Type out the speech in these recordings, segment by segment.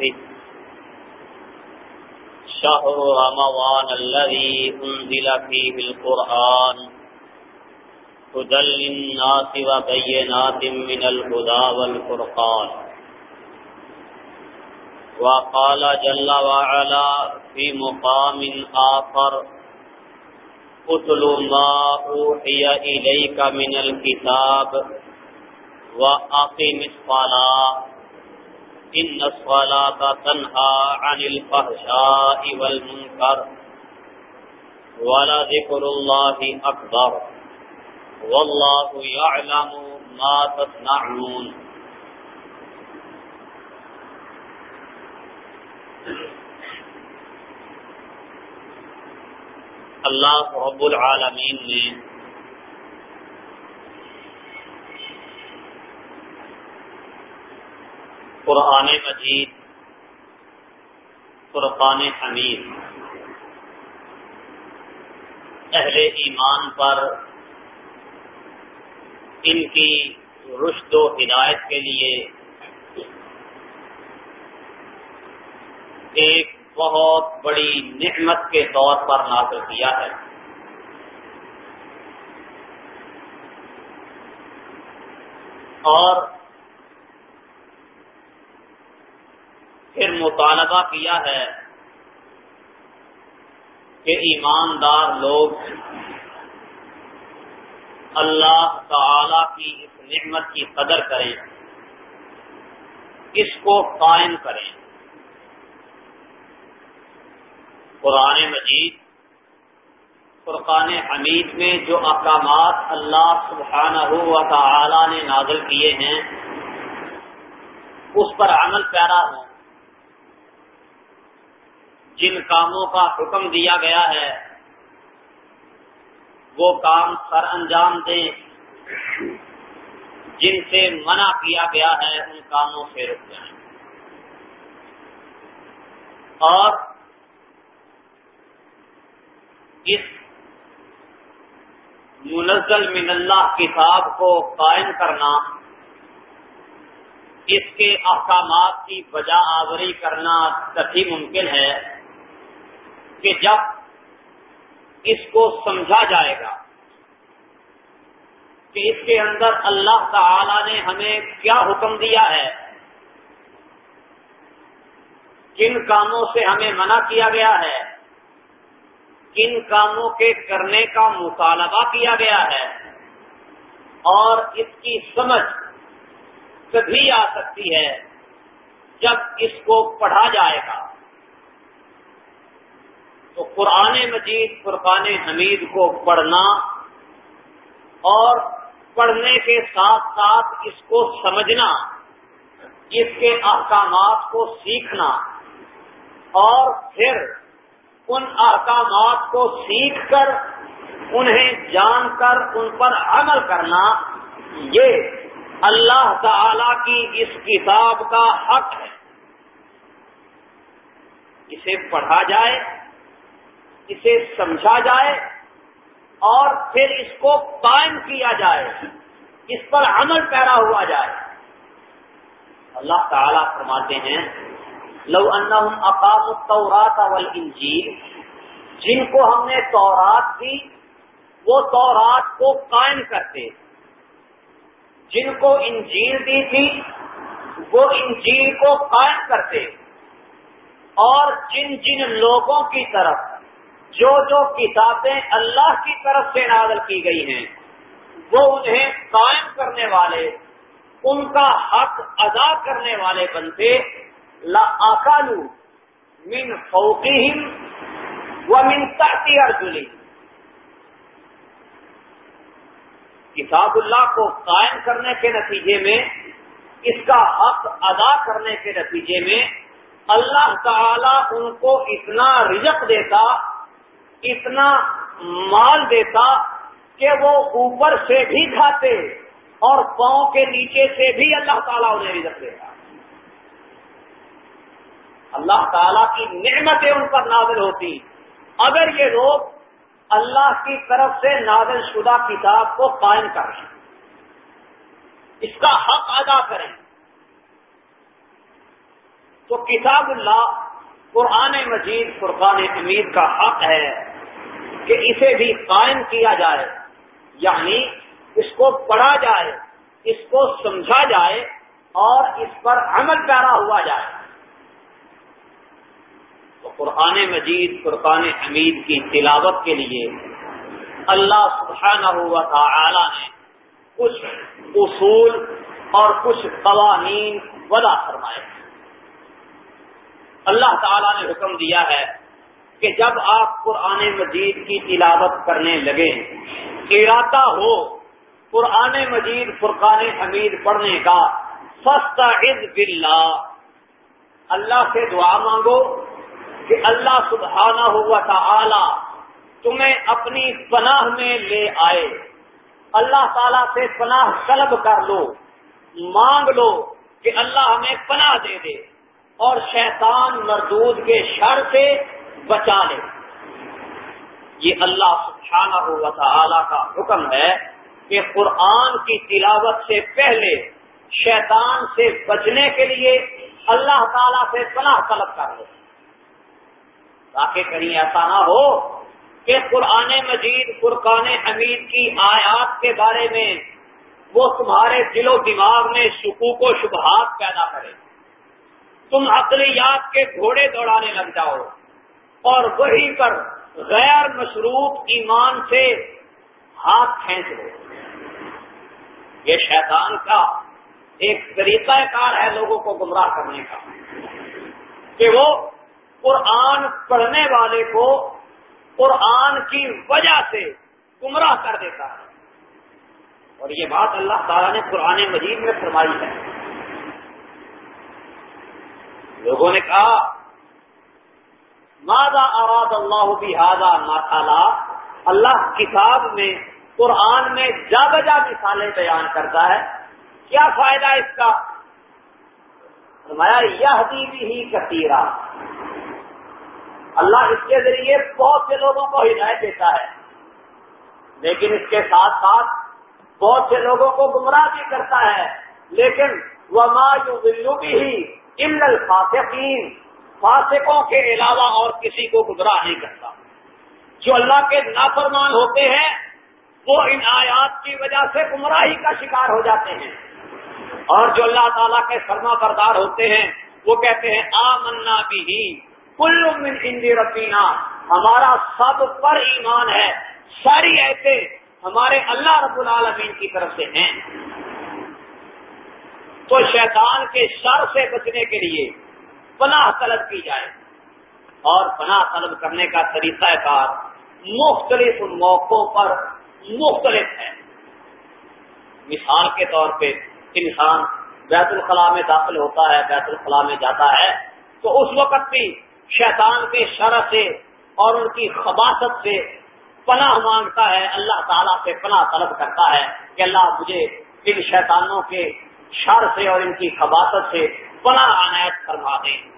نفسه شهر رمضان الذي أنزل فيه القرآن هدى للناس وبينات من الهدى والفرقان. وقال جل وعلا في مقام آخر اتل ما اوحي إليك من الكتاب وأقم الصلاة إن الصلاة تنهى عن الفحشاء والمنكر ولذكر الله أكبر والله يعلم ما تصنعون اللہ رب العالمین نے قرآن مجید قرقان حمید۔ اہل ایمان پر ان کی رشد و ہدایت کے لیے ایک بہت بڑی نعمت کے طور پر نازل کیا ہے۔ اور پھر مطالبہ کیا ہے کہ ایماندار لوگ اللہ تعالی کی اس نعمت کی قدر کریں، اس کو قائم کریں۔ قرآن مجید، فرقان حمید میں جو احکامات اللہ سبحانہ و تعالی نے نازل کیے ہیں، اس پر عمل پیرا ہوں۔ جن کاموں کا حکم دیا گیا ہے، وہ کام سر انجام دیں۔ جن سے منع کیا گیا ہے، ان کاموں سے رک جائیں۔ اور اس منزل من اللہ کتاب کو قائم کرنا، اس کے احکامات کی بجا آوری کرنا تبھی ممکن ہے۔ کہ جب اس کو سمجھا جائے گا کہ اس کے اندر اللہ تعالی نے ہمیں کیا حکم دیا ہے، کن کاموں سے ہمیں منع کیا گیا ہے، کن کاموں کے کرنے کا مطالبہ کیا گیا ہے اور اس کی سمجھ کبھی آ سکتی ہے جب اس کو پڑھا جائے گا۔ تو قرآن مجید، فرقان حمید کو پڑھنا اور پڑھنے کے ساتھ ساتھ اس کو سمجھنا، اس کے احکامات کو سیکھنا اور پھر ان احکامات کو سیکھ کر انہیں جان کر ان پر عمل کرنا، یہ اللہ تعالی کی اس کتاب کا حق ہے۔ اسے پڑھا جائے اسے سمجھا جائے اور پھر اس کو قائم کیا جائے، اس پر عمل پیرا ہوا جائے۔ اللہ تعالیٰ فرماتے ہیں، لو انہم اقام التورات والانجیل، جن کو ہم نے تورات دی وہ تورات کو قائم کرتے۔ جن کو انجیل دی تھی، وہ انجیل کو قائم کرتے۔ اور جن جن لوگوں کی طرف جو جو کتابیں اللہ کی طرف سے نازل کی گئی ہیں، وہ انہیں قائم کرنے والے، ان کا حق ادا کرنے والے بنتے لا آکالو من فوقیم و من تحتی ارجلی کتاب اللہ کو قائم کرنے کے نتیجے میں، اس کا حق ادا کرنے کے نتیجے میں، اللہ تعالی ان کو اتنا رزق دیتا اتنا مال دیتا کہ وہ اوپر سے بھی کھاتے اور پاؤں کے نیچے سے بھی اللہ تعالیٰ انہیں رزق دیتا۔ اللہ تعالیٰ کی نعمتیں ان پر نازل ہوتی۔ اگر یہ لوگ اللہ کی طرف سے نازل شدہ کتاب کو قائم کریں اس کا حق ادا کریں، تو کتاب اللہ قرآن مجید فرقان امید کا حق ہے۔ کہ اسے بھی قائم کیا جائے یعنی اس کو پڑھا جائے، اس کو سمجھا جائے اور اس پر عمل پیرا ہوا جائے۔ تو قرآن مجید فرقان حمید کی تلاوت کے لیے اللہ سبحانہ ہوا تھا نے کچھ اصول اور کچھ قوانین وضع فرمائے۔ اللہ تعالی نے حکم دیا ہے کہ جب آپ قرآن مجید کی تلاوت کرنے لگے، ارادہ ہو قرآن مجید فرقان حمید پڑھنے کا سستا عز بلّہ اللہ سے دعا مانگو کہ اللہ سبحانہ ہوا تھا تمہیں اپنی پناہ میں لے آئے۔ اللہ تعالی سے پناہ طلب کر لو، مانگ لو کہ اللہ ہمیں پناہ دے دے۔ اور شیطان مردود کے شر سے بچا لے۔ یہ اللہ سبحانہ ہوا تھا کا حکم ہے کہ قرآن کی تلاوت سے پہلے شیطان سے بچنے کے لیے اللہ تعالی سے پناہ طلب کر لو تاکہ کہیں ایسا نہ ہو کہ قرآن مجید قرقان حمید کی آیات کے بارے میں وہ تمہارے دل و دماغ میں شکوک و شبہات پیدا کرے۔ تم اقلیات کے گھوڑے دوڑانے لگ جاؤ۔ اور وہی پر غیر مشروط ایمان سے ہاتھ کھینچ لو۔ یہ شیطان کا ایک طریقہ کار ہے لوگوں کو گمراہ کرنے کا، کہ وہ قرآن پڑھنے والے کو قرآن کی وجہ سے گمراہ کر دیتا ہے۔ اور یہ بات اللہ تعالیٰ نے قرآن مجید میں فرمائی ہے۔ لوگوں نے کہا مادا آراد اللہ بحاظہ ماتالا اللہ کتاب میں، قرآن میں جا بجا مثالیں بیان کرتا ہے۔ کیا فائدہ اس کا؟ فرمایا یہ بھی کثیرہ اللہ اس کے ذریعے بہت سے لوگوں کو ہدایت دیتا ہے۔ لیکن اس کے ساتھ ساتھ بہت سے لوگوں کو گمراہ بھی کرتا ہے۔ لیکن وہ مایو بھی ان الفاصقین فاسقوں کے علاوہ اور کسی کو گمراہ نہیں کرتا۔ جو اللہ کے نافرمان ہوتے ہیں، وہ ان آیات کی وجہ سے گمراہی کا شکار ہو جاتے ہیں۔ اور جو اللہ تعالیٰ کے فرما بردار ہوتے ہیں، وہ کہتے ہیں آ منا بھی کل من ہندی ربینا ہمارا سب پر ایمان ہے۔ ساری ایسے ہمارے اللہ رب العالمین کی طرف سے ہیں۔ تو شیطان کے شر سے بچنے کے لیے پناہ طلب کی جائے۔ اور پناہ طلب کرنے کا طریقہ کار مختلف موقعوں پر مختلف ہے۔ مثال کے طور پہ انسان بیت الخلاء میں داخل ہوتا ہے، بیت الخلاء میں جاتا ہے، تو اس وقت بھی شیطان کے شرح سے اور ان کی خباست سے پناہ مانگتا ہے، اللہ تعالیٰ سے پناہ طلب کرتا ہے کہ اللہ مجھے ان شیطانوں کے شر سے اور ان کی خباست سے پناہ عنایت کروا دیں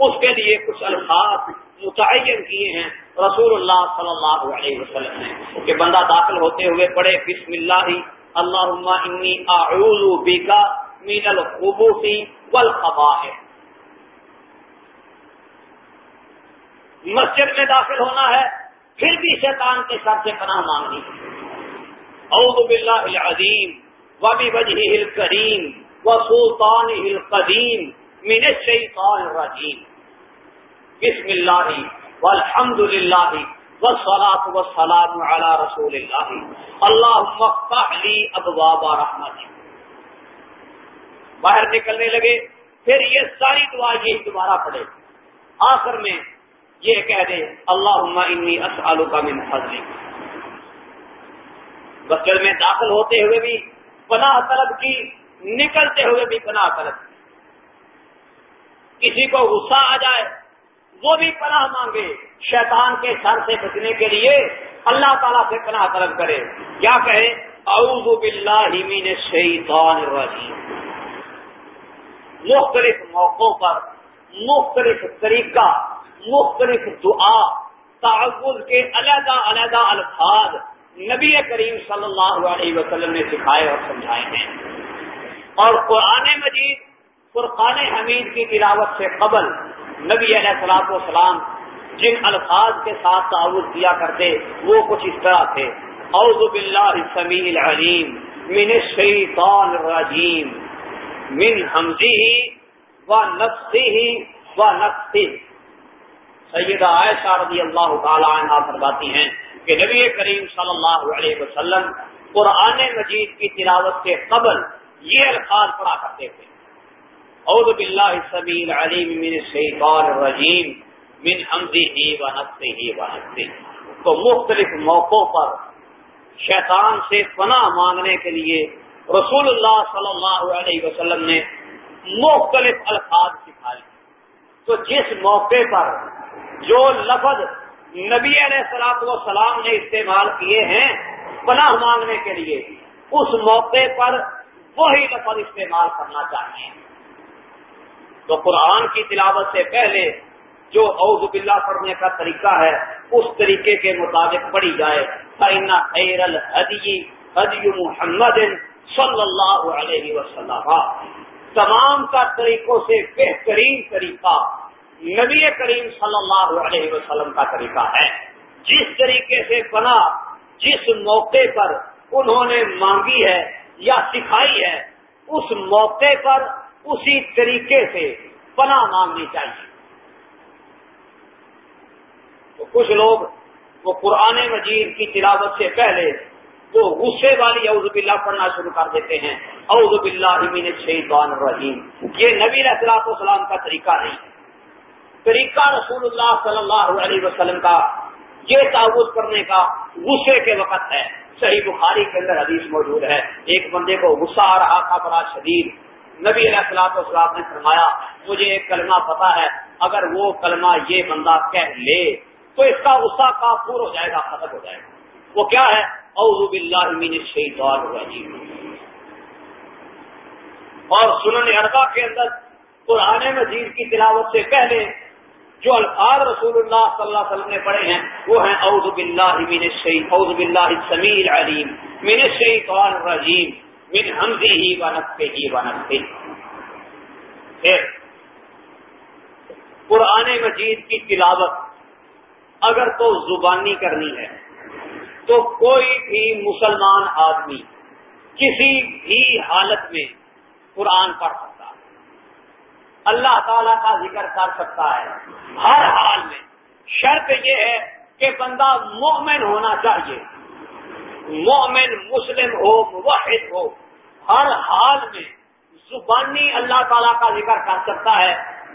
اس کے لیے کچھ الفاظ متعین کیے ہیں رسول اللہ صلی اللہ علیہ وسلم نے کہ بندہ داخل ہوتے ہوئے پڑھے، بسم اللہ اللہ انی اعوذ بکا من الخبوث والخبائث۔ مسجد میں داخل ہونا ہے، پھر بھی شیطان کے سر سے پناہ مانگنی۔ اعوذ باللہ العظیم و بوجہ الکریم و سلطان القدیم من الشیطان الرجیم۔ بسم اللہ والحمد للہ والصلاة والسلام على رسول اللہ. اللہم افتح لی ابواب رحمت باہر نکلنے لگے، پھر یہ ساری دعا یہ دوبارہ پڑے آخر میں یہ کہہ دے اللہ انی اسالو من فضلی بچر میں داخل ہوتے ہوئے بھی، پناہ طلب کی، نکلتے ہوئے بھی پناہ طلب کسی کو غصہ آ جائے وہ بھی پناہ مانگے شیطان کے سر سے بچنے کے لیے اللہ تعالیٰ سے پناہ طلب کرے۔ کیا کہے اعوذ باللہ من الشیطان الرجیم۔ مختلف موقعوں پر، مختلف طریقہ، مختلف دعا تعوض کے علیحدہ علیحدہ الفاظ نبی کریم صلی اللہ علیہ وسلم نے سکھائے اور سمجھائے ہیں۔ اور قرآن مجید قرقان حمید کی تلاوت سے قبل نبی علیہ السلام والسلام جن الفاظ کے ساتھ تعاون کیا کرتے، وہ کچھ اس طرح تھے۔ اعوذ باللہ السمیع العلیم من الشیطان الرجیم من حمزه و نفسه و نفسه سیدہ عائشہ رضی اللہ تعالی عنہ فرماتی ہیں کہ نبی کریم صلی اللہ علیہ وسلم قرآن مجید کی تلاوت کے قبل یہ الفاظ پڑھا کرتے تھے۔ اعوذ باللہ السمیع العلیم من الشیطان الرجیم من حمزه و نفسه و نفسه تو مختلف موقعوں پر شیطان سے پناہ مانگنے کے لیے رسول اللہ صلی اللہ علیہ وسلم نے مختلف الفاظ سکھائے. تو جس موقع پر جو لفظ نبی علیہ السلام و سلام نے استعمال کیے ہیں پناہ مانگنے کے لیے، اس موقع پر وہی لفظ استعمال کرنا چاہیے تو قرآن کی تلاوت سے پہلے جو عوض باللہ پڑھنے کا طریقہ ہے، اس طریقے کے مطابق پڑھی جائے۔ خیر الحدی حدی محمد صلی اللہ علیہ وسلم۔ تمام کا طریقوں سے بہترین طریقہ نبی کریم صلی اللہ علیہ وسلم کا طریقہ ہے۔ جس طریقے سے بنا، جس موقع پر انہوں نے مانگی ہے یا سکھائی ہے، اس موقع پر اسی طریقے سے پناہ مانگنی چاہیے۔ تو کچھ لوگ وہ قرآن مجید کی تلاوت سے پہلے وہ غصے والی اعوذ باللہ پڑھنا شروع کر دیتے ہیں۔ اعوذ باللہ من الشیطان الرجیم۔ یہ نبی اصلاح السلام کا طریقہ نہیں۔ طریقہ رسول اللہ صلی اللہ علیہ وسلم کا یہ تعوض کرنے کا غصے کے وقت ہے۔ صحیح بخاری کے اندر حدیث موجود ہے۔ ایک بندے کو غصہ آ رہا تھا، بڑا شدید۔ نبی علیہ السلاط والسلام نے فرمایا، مجھے ایک کلمہ پتا ہے، اگر وہ کلمہ یہ بندہ کہہ لے، تو اس کا غصہ کافور ہو جائے گا، ختم ہو جائے گا۔ وہ کیا ہے؟ اعوذ باللہ من الشیطان الرجیم۔ اور سنن اربا کے اندر قرآن مجید کی تلاوت سے پہلے جو الفاظ رسول اللہ صلی اللہ علیہ وسلم نے پڑھے ہیں، وہ ہیں اعوذ باللہ من الشیط اعوذ باللہ السمیع العلیم، من الشیطان الرجیم۔ من حمزه ونفسه ونفسه پھر قرآن مجید کی تلاوت اگر تو زبانی کرنی ہے تو کوئی بھی مسلمان آدمی کسی بھی حالت میں قرآن پڑھ سکتا ہے۔ اللہ تعالی کا ذکر کر سکتا ہے۔ ہر حال میں شرط یہ ہے کہ بندہ مومن ہونا چاہیے۔ مومن، مسلم ہو، موحد ہو، ہر حال میں زبانی اللہ تعالیٰ کا ذکر کر سکتا ہے،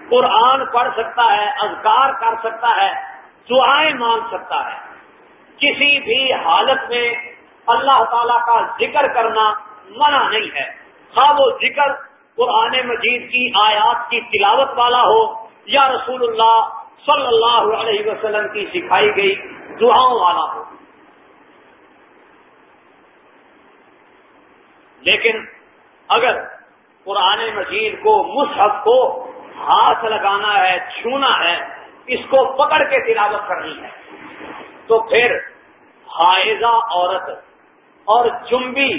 قرآن پڑھ سکتا ہے، اذکار کر سکتا ہے، دعائیں مانگ سکتا ہے۔ کسی بھی حالت میں اللہ تعالی کا ذکر کرنا منع نہیں ہے۔ ہاں وہ ذکر قرآن مجید کی آیات کی تلاوت والا ہو یا رسول اللہ صلی اللہ علیہ وسلم کی سکھائی گئی دعاؤں والا ہو۔ لیکن اگر قرآن مجید کو مصحف کو ہاتھ لگانا ہے، چھونا ہے، اس کو پکڑ کے تلاوت کرنی ہے، تو پھر حائضہ عورت اور جنبی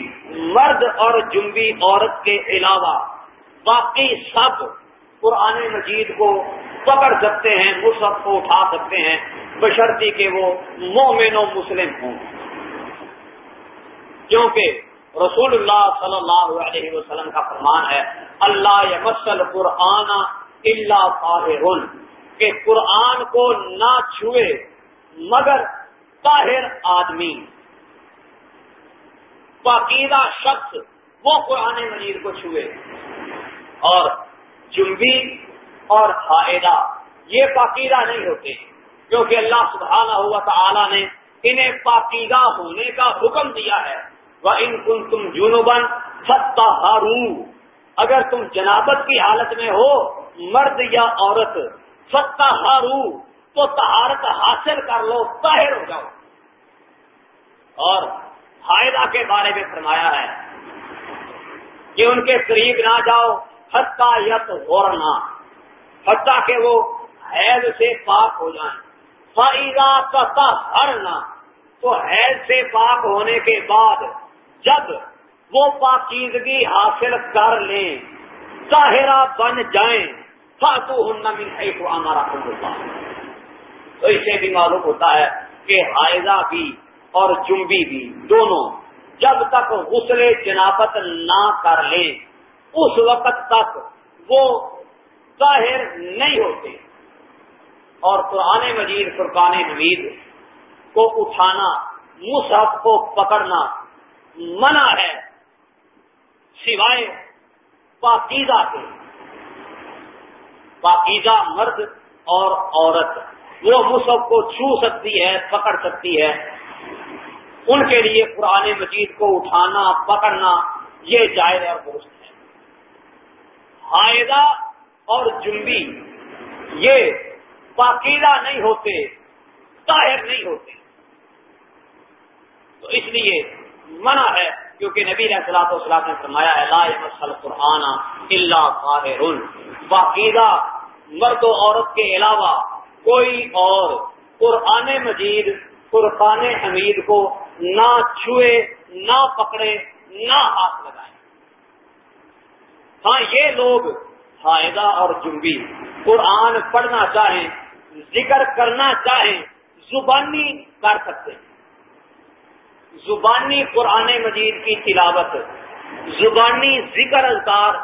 مرد اور جنبی عورت کے علاوہ باقی سب قرآن مجید کو پکڑ سکتے ہیں، مصحف کو اٹھا سکتے ہیں، بشرطی کے وہ مومن و مسلم ہوں۔ کیونکہ رسول اللہ صلی اللہ علیہ وسلم کا فرمان ہے، اللہ مسل قرآن اللہ کہ قرآن کو نہ چھوئے مگر طاہر آدمی۔ پاکیزہ شخص وہ قرآن مجید کو چھوئے۔ اور جنبی اور حائدہ یہ پاکیزہ نہیں ہوتے، کیونکہ اللہ سبحانہ ہوا تعالی نے انہیں پاکیزہ ہونے کا حکم دیا ہے۔ وہ ان کن تم جنوبن ستا اگر تم جنابت کی حالت میں ہو، مرد یا عورت ستا ہارو تو تہارت حاصل کر لو، طاہر ہو جاؤ۔ اور فائدہ کے بارے میں فرمایا ہے کہ ان کے قریب نہ جاؤ حتہ یت غورنا حتہ کہ وہ حید سے پاک ہو جائیں۔ فائدہ کا ہرنا تو حید سے پاک ہونے کے بعد جب وہ پاکیزگی حاصل کر لیں، ظاہرہ بن جائیں فاتو ہن من کو ہمارا ہوتا تو اسے بھی معلوم ہوتا ہے کہ حائضہ بھی اور جنبی بھی دونوں جب تک غسل جنابت نہ کر لیں، اس وقت تک وہ ظاہر نہیں ہوتے۔ اور قرآن مجید، فرقان حمید کو اٹھانا، مصحف کو پکڑنا منع ہے، سوائے پاکیزہ کے۔ پاکیزہ مرد اور عورت، وہ مصحف کو چھو سکتی ہے، پکڑ سکتی ہے۔ ان کے لیے قرآن مجید کو اٹھانا، پکڑنا یہ جائز اور درست ہے۔ حائدہ اور جنبی یہ پاکیزہ نہیں ہوتے، طاہر نہیں ہوتے۔ تو اس لیے منع ہے، کیونکہ نبی اصلاۃ وسلام نے فرمایا ہے، لا مسل قرآن اللہ طاہر پاکیزہ مرد و عورت کے علاوہ کوئی اور قرآن مجید قرقان حمید کو نہ چھوئے، نہ پکڑے، نہ ہاتھ لگائے۔ ہاں یہ لوگ فائدہ اور جنبی۔ قرآن پڑھنا چاہیں، ذکر کرنا چاہیں، زبانی کر سکتے ہیں۔ زبانی قرآن مجید کی تلاوت، زبانی ذکر اذکار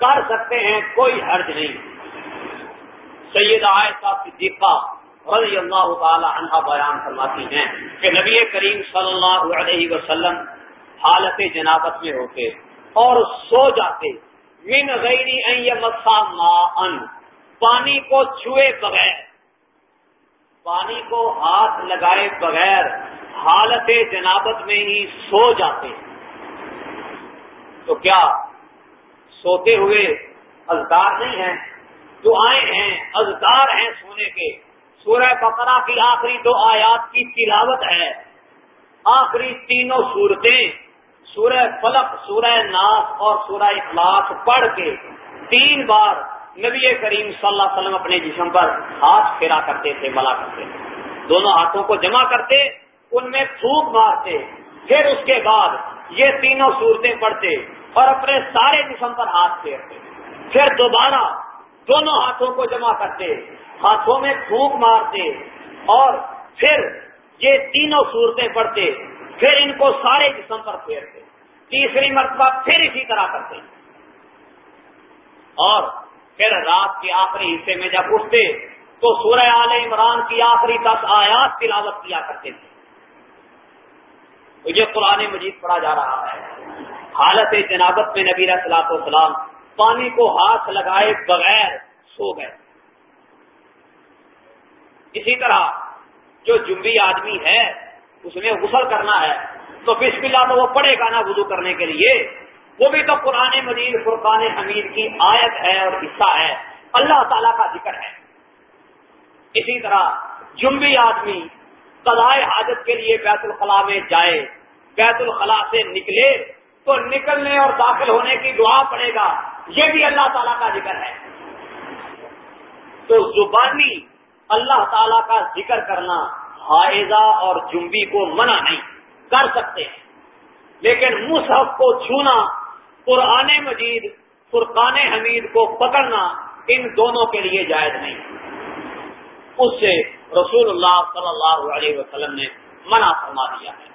کر سکتے ہیں، کوئی حرج نہیں۔ سید عائشہ صدیقہ رضی اللہ تعالی عنہ بیان فرماتی ہیں کہ نبی کریم صلی اللہ علیہ وسلم حالت جنابت میں ہوتے اور سو جاتے۔ من غیر ان پانی کو چھوئے بغیر، پانی کو ہاتھ لگائے بغیر حالت جنابت میں ہی سو جاتے ہیں۔ تو کیا سوتے ہوئے ازدار نہیں ہیں؟ دعائیں ہیں ازدار ہیں سونے کے۔ سورہ بقرہ کی آخری دو آیات کی تلاوت ہے۔ آخری تینوں صورتیں سورہ فلق، سورہ ناس اور سورہ اخلاص پڑھ کے تین بار نبی کریم صلی اللہ علیہ وسلم اپنے جسم پر ہاتھ پھیرا کرتے تھے، ملا کرتے تھے۔ دونوں ہاتھوں کو جمع کرتے ان میں تھوک مارتے، پھر اس کے بعد یہ تینوں صورتیں پڑھتے اور اپنے سارے جسم پر ہاتھ پھیرتے۔ پھر دوبارہ دونوں ہاتھوں کو جمع کرتے، ہاتھوں میں تھوک مارتے اور پھر یہ تینوں صورتیں پڑھتے، پھر ان کو سارے جسم پر پھیرتے۔ تیسری مرتبہ پھر اسی طرح کرتے۔ اور پھر رات کے آخری حصے میں جب اٹھتے تو سورہ عال عمران کی آخری دس آیات تلاوت کیا کرتے تھے۔ تو یہ قرآن مجید پڑھا جا رہا ہے۔ حالت جنابت میں نبی صلاح والسلام پانی کو ہاتھ لگائے بغیر سو گئے۔ اسی طرح جو جنبی آدمی ہے، اس میں غسل کرنا ہے، تو بسم اللہ تو وہ پڑے گا نا وضو کرنے کے لیے۔ وہ بھی تو قرآن مجید، فرقان حمید کی آیت ہے اور حصہ ہے۔ اللہ تعالیٰ کا ذکر ہے۔ اسی طرح جنبی آدمی قضائے حاجت کے لیے بیت الخلاء میں جائے بیت الخلاء سے نکلے تو نکلنے اور داخل ہونے کی دعا پڑے گا۔ یہ بھی اللہ تعالیٰ کا ذکر ہے۔ تو زبانی اللہ تعالیٰ کا ذکر کرنا حائضہ اور جنبی کو منع نہیں کر سکتے ہیں۔ لیکن مصحف کو چھونا، قرآن مجید، فرقان حمید کو پکڑنا ان دونوں کے لیے جائز نہیں۔ اس سے رسول اللہ صلی اللہ علیہ وسلم نے منع فرما دیا ہے۔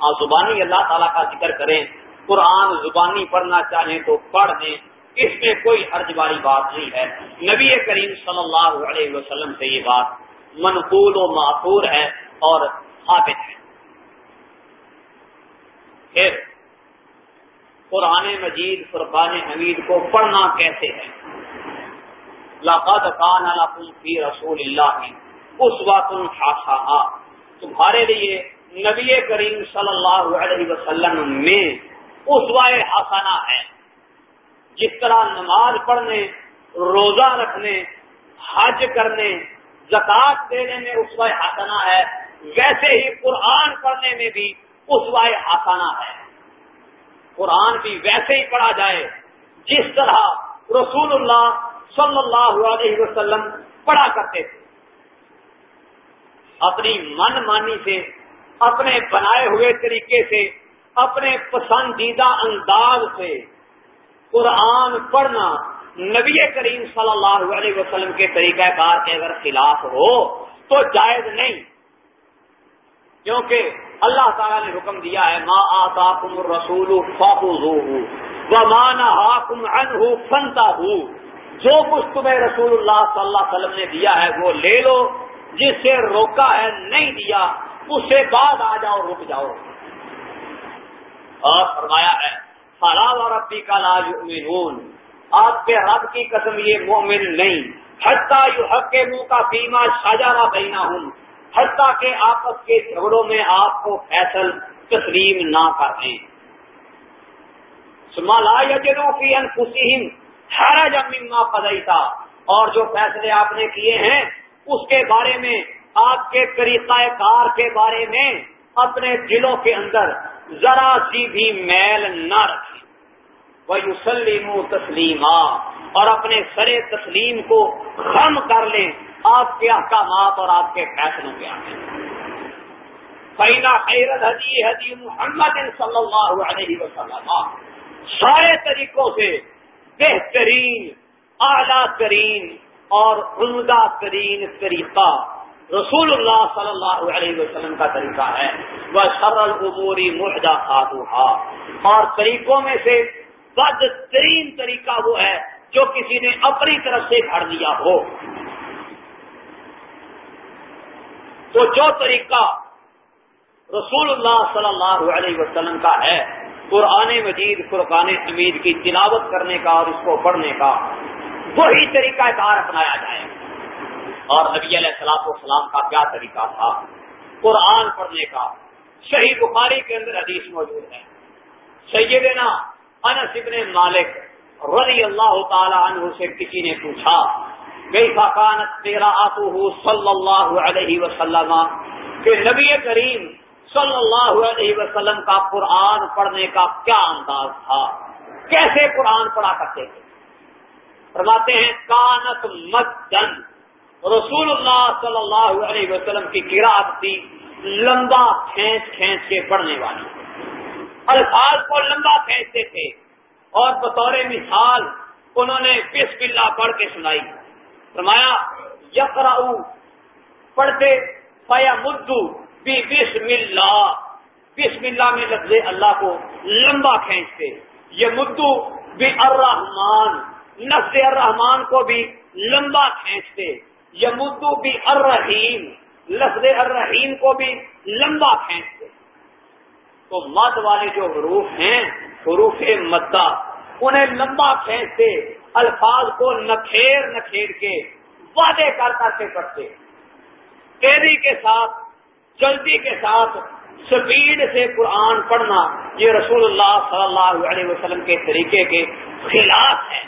آپ زبانی اللہ تعالیٰ کا ذکر کریں، قرآن زبانی پڑھنا چاہیں تو پڑھ دیں اس میں کوئی حرج والی بات نہیں ہے۔ نبی کریم صلی اللہ علیہ وسلم سے یہ بات منقول و معقور ہے اور ثابت ہے۔ پھر قرآن مجید فرقان حمید کو پڑھنا کیسے ہے؟ لقد کان فی رسول اللہ اس وقت تمہارے لیے نبی کریم صلی اللہ علیہ وسلم میں اس حسنا ہے۔ جس طرح نماز پڑھنے، روزہ رکھنے، حج کرنے زکات دینے میں اس حسنا ہے، ویسے ہی قرآن پڑھنے میں بھی اس حسنا ہے۔ قرآن بھی ویسے ہی پڑھا جائے۔ جس طرح رسول اللہ صلی اللہ علیہ وسلم پڑھا کرتے تھے۔ اپنی من مانی سے، اپنے بنائے ہوئے طریقے سے، اپنے پسندیدہ انداز سے قرآن پڑھنا نبی کریم صلی اللہ علیہ وسلم کے طریقہ کار کے اگر خلاف ہو تو جائز نہیں۔ کیونکہ اللہ تعالیٰ نے حکم دیا ہے، ما آتا کم رسول و مانا کم ان فنتا ہوں جو کچھ تمہیں رسول اللہ صلی اللہ علیہ وسلم نے دیا ہے وہ لے لو، جس سے روکا ہے نہیں دیا، اس سے بعد آ جاؤ، رک جاؤ۔ اور فرمایا ہے فلاح اور ربی کا لا یؤمنون آپ کے رب کی قسم یہ مومن نہیں۔ حتیٰ یو حق کے منہ کا بیما شاہجہاں بہنا ہوں حتیٰ کے آپس کے جھگڑوں میں آپ کو فیصل، تسلیم نہ کر دیں۔ سمالا یجنو کی انفسہم حرج مما قضیتا اور جو فیصلے آپ نے کیے ہیں، اس کے بارے میں، آپ کے طریقہ کار کے بارے میں، اپنے دلوں کے اندر ذرا سی بھی میل نہ رکھیں۔ وہ یوسلیم تسلیما اور اپنے سر تسلیم کو خم کر لیں آپ کے احکامات اور آپ کے فیصلوں کے آگے۔ فینا حیرت حجی حجی محمد صلی اللہ علیہ وسلم۔ سارے طریقوں سے بہترین، اعلیٰ ترین اور عمدہ ترین طریقہ رسول اللہ صلی اللہ علیہ وسلم کا طریقہ ہے۔ وہ سرل عبوری محدہ خاتوہ اور طریقوں میں سے بدترین طریقہ وہ ہے جو کسی نے اپنی طرف سے گھڑ دیا ہو۔ تو جو طریقہ رسول اللہ صلی اللہ علیہ وسلم کا ہے قرآن مجید، فرقان حمید کی تلاوت کرنے کا اور اس کو پڑھنے کا وہی طریقہ کار اپنایا جائے۔ اور نبی علیہ السلام والسلام کا کیا طریقہ تھا؟ قرآن پڑھنے کا۔ صحیح بخاری کے اندر حدیث موجود ہے۔ سیدنا انس ابن مالک رضی اللہ تعالی عنہ سے کسی نے پوچھا گئی فاقانت تیرا آتو صلی اللہ علیہ وسلم؟ کہ نبی کریم صلی اللہ علیہ وسلم کا قرآن پڑھنے کا کیا انداز تھا؟ کیسے قرآن پڑھا کرتے تھے؟ فرماتے ہیں، کانت مدن رسول اللہ صلی اللہ علیہ وسلم کی گراط تھی لمبا کھینچ کھینچ کے پڑھنے والی۔ الفاظ کو لمبا کھینچتے تھے۔ اور بطور مثال انہوں نے بسم اللہ پڑھ کے سنائی۔ فرمایا یقرا پڑھتے پایا مدو بسم اللہ بسم اللہ میں لفظ اللہ کو لمبا کھینچتے. یہ مدو بھی الرحمان لفظ الرحمان کو بھی لمبا کھینچتے. یہ مدو بھی الرحیم. لفظ الرحیم کو بھی لمبا کھینچتے. تو مد والے جو حروف ہیں، حروف مدہ، انہیں لمبا کھینچتے، الفاظ کو نکھیر نکھیر کے وعدے کر کر کے کرتے تیزی کے ساتھ جلدی کے ساتھ سپیڈ سے قرآن پڑھنا یہ رسول اللہ صلی اللہ علیہ وسلم کے طریقے کے خلاف ہے۔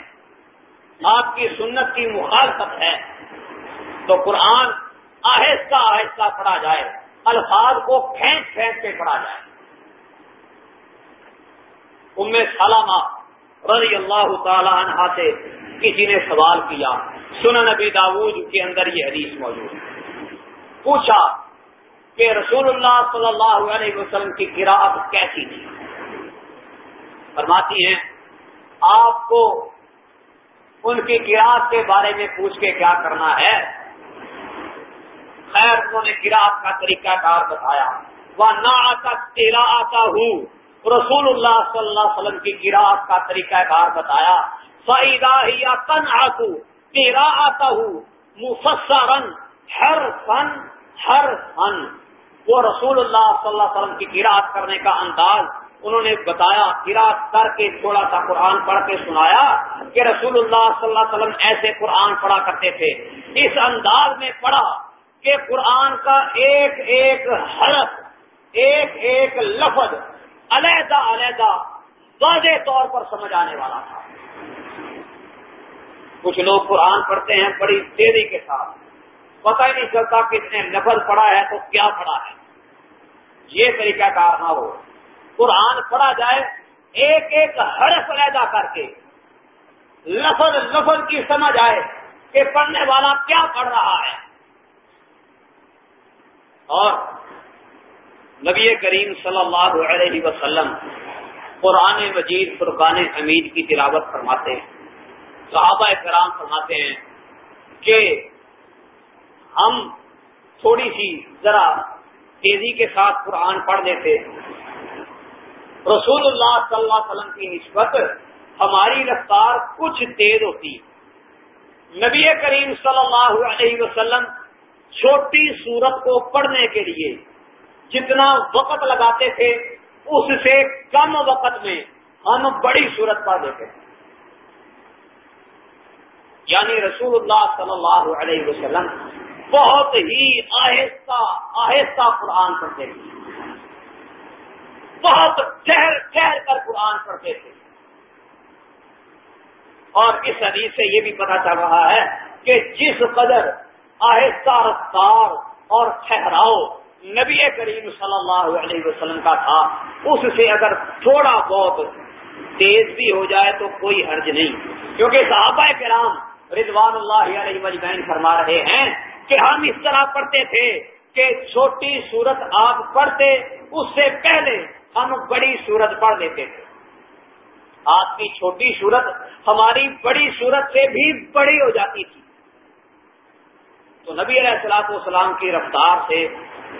آپ کی سنت کی مخالفت ہے۔ تو قرآن آہستہ آہستہ پڑھا جائے۔ الفاظ کو کھینچ کھینچ کے پڑھا جائے۔ ام سلامہ رضی اللہ تعالی عنہ سے کسی نے سوال کیا۔ سنن نبی داود کے اندر یہ حدیث موجود پوچھا کہ رسول اللہ صلی اللہ علیہ وسلم کی گراہک کیسی تھی؟ فرماتی ہیں، آپ کو ان کی گراہک کے بارے میں پوچھ کے کیا کرنا ہے؟ خیر، انہوں نے گراہک کا طریقہ کار بتایا۔ وہ نہ آتا تیرا آتا ہوں رسول اللہ صلی اللہ علیہ وسلم کی گراہک کا طریقہ کار بتایا۔ فائدہ ہی تن آتو تیرا آتا ہوں مفسرن ہر فن ہر فن وہ رسول اللہ صلی اللہ علیہ وسلم کی گراط کرنے کا انداز انہوں نے بتایا گراط کر کے تھوڑا سا قرآن پڑھ کے سنایا کہ رسول اللہ صلی اللہ علیہ وسلم ایسے قرآن پڑھا کرتے تھے۔ اس انداز میں پڑھا کہ قرآن کا ایک ایک حرف، ایک ایک لفظ علیحدہ علیحدہ واضح طور پر سمجھ آنے والا تھا۔ کچھ لوگ قرآن پڑھتے ہیں بڑی تیزی کے ساتھ۔ پتہ ہی نہیں چلتا کس نے لفظ پڑھا ہے تو کیا پڑھا ہے۔ یہ طریقہ کار نہ ہو۔ قرآن پڑھا جائے، ایک ایک حرف علیحدہ کر کے لفظ لفظ کی سمجھ آئے کہ پڑھنے والا کیا پڑھ رہا ہے۔ اور نبی کریم صلی اللہ علیہ وسلم قرآن مجید فرقان حمید کی تلاوت فرماتے ہیں۔ صحابہ کرام فرماتے ہیں کہ ہم تھوڑی سی ذرا تیزی کے ساتھ قرآن پڑھ دیتے رسول اللہ صلی اللہ علیہ وسلم کی نسبت ہماری رفتار کچھ تیز ہوتی نبی کریم صلی اللہ علیہ وسلم چھوٹی صورت کو پڑھنے کے لیے جتنا وقت لگاتے تھے، اس سے کم وقت میں ہم بڑی صورت پڑھ دیتے تھے یعنی رسول اللہ صلی اللہ علیہ وسلم بہت ہی آہستہ آہستہ قرآن پڑھتے تھے۔ بہت ٹھہر ٹھہر کر قرآن پڑھتے تھے۔ اور اس حدیث سے یہ بھی پتا چل رہا ہے کہ جس قدر آہستہ رفتار اور ٹھہراؤ نبی کریم صلی اللہ علیہ وسلم کا تھا، اس سے اگر تھوڑا بہت تیز بھی ہو جائے تو کوئی حرج نہیں۔ کیونکہ صحابہ کرام رضوان اللہ علیہ مجمعین فرما رہے ہیں کہ ہم اس طرح پڑھتے تھے کہ چھوٹی صورت آپ پڑھتے، اس سے پہلے ہم بڑی صورت پڑھ لیتے تھے۔ آپ کی چھوٹی صورت ہماری بڑی صورت سے بھی بڑی ہو جاتی تھی۔ تو نبی علیہ السلاط والسلام کی رفتار سے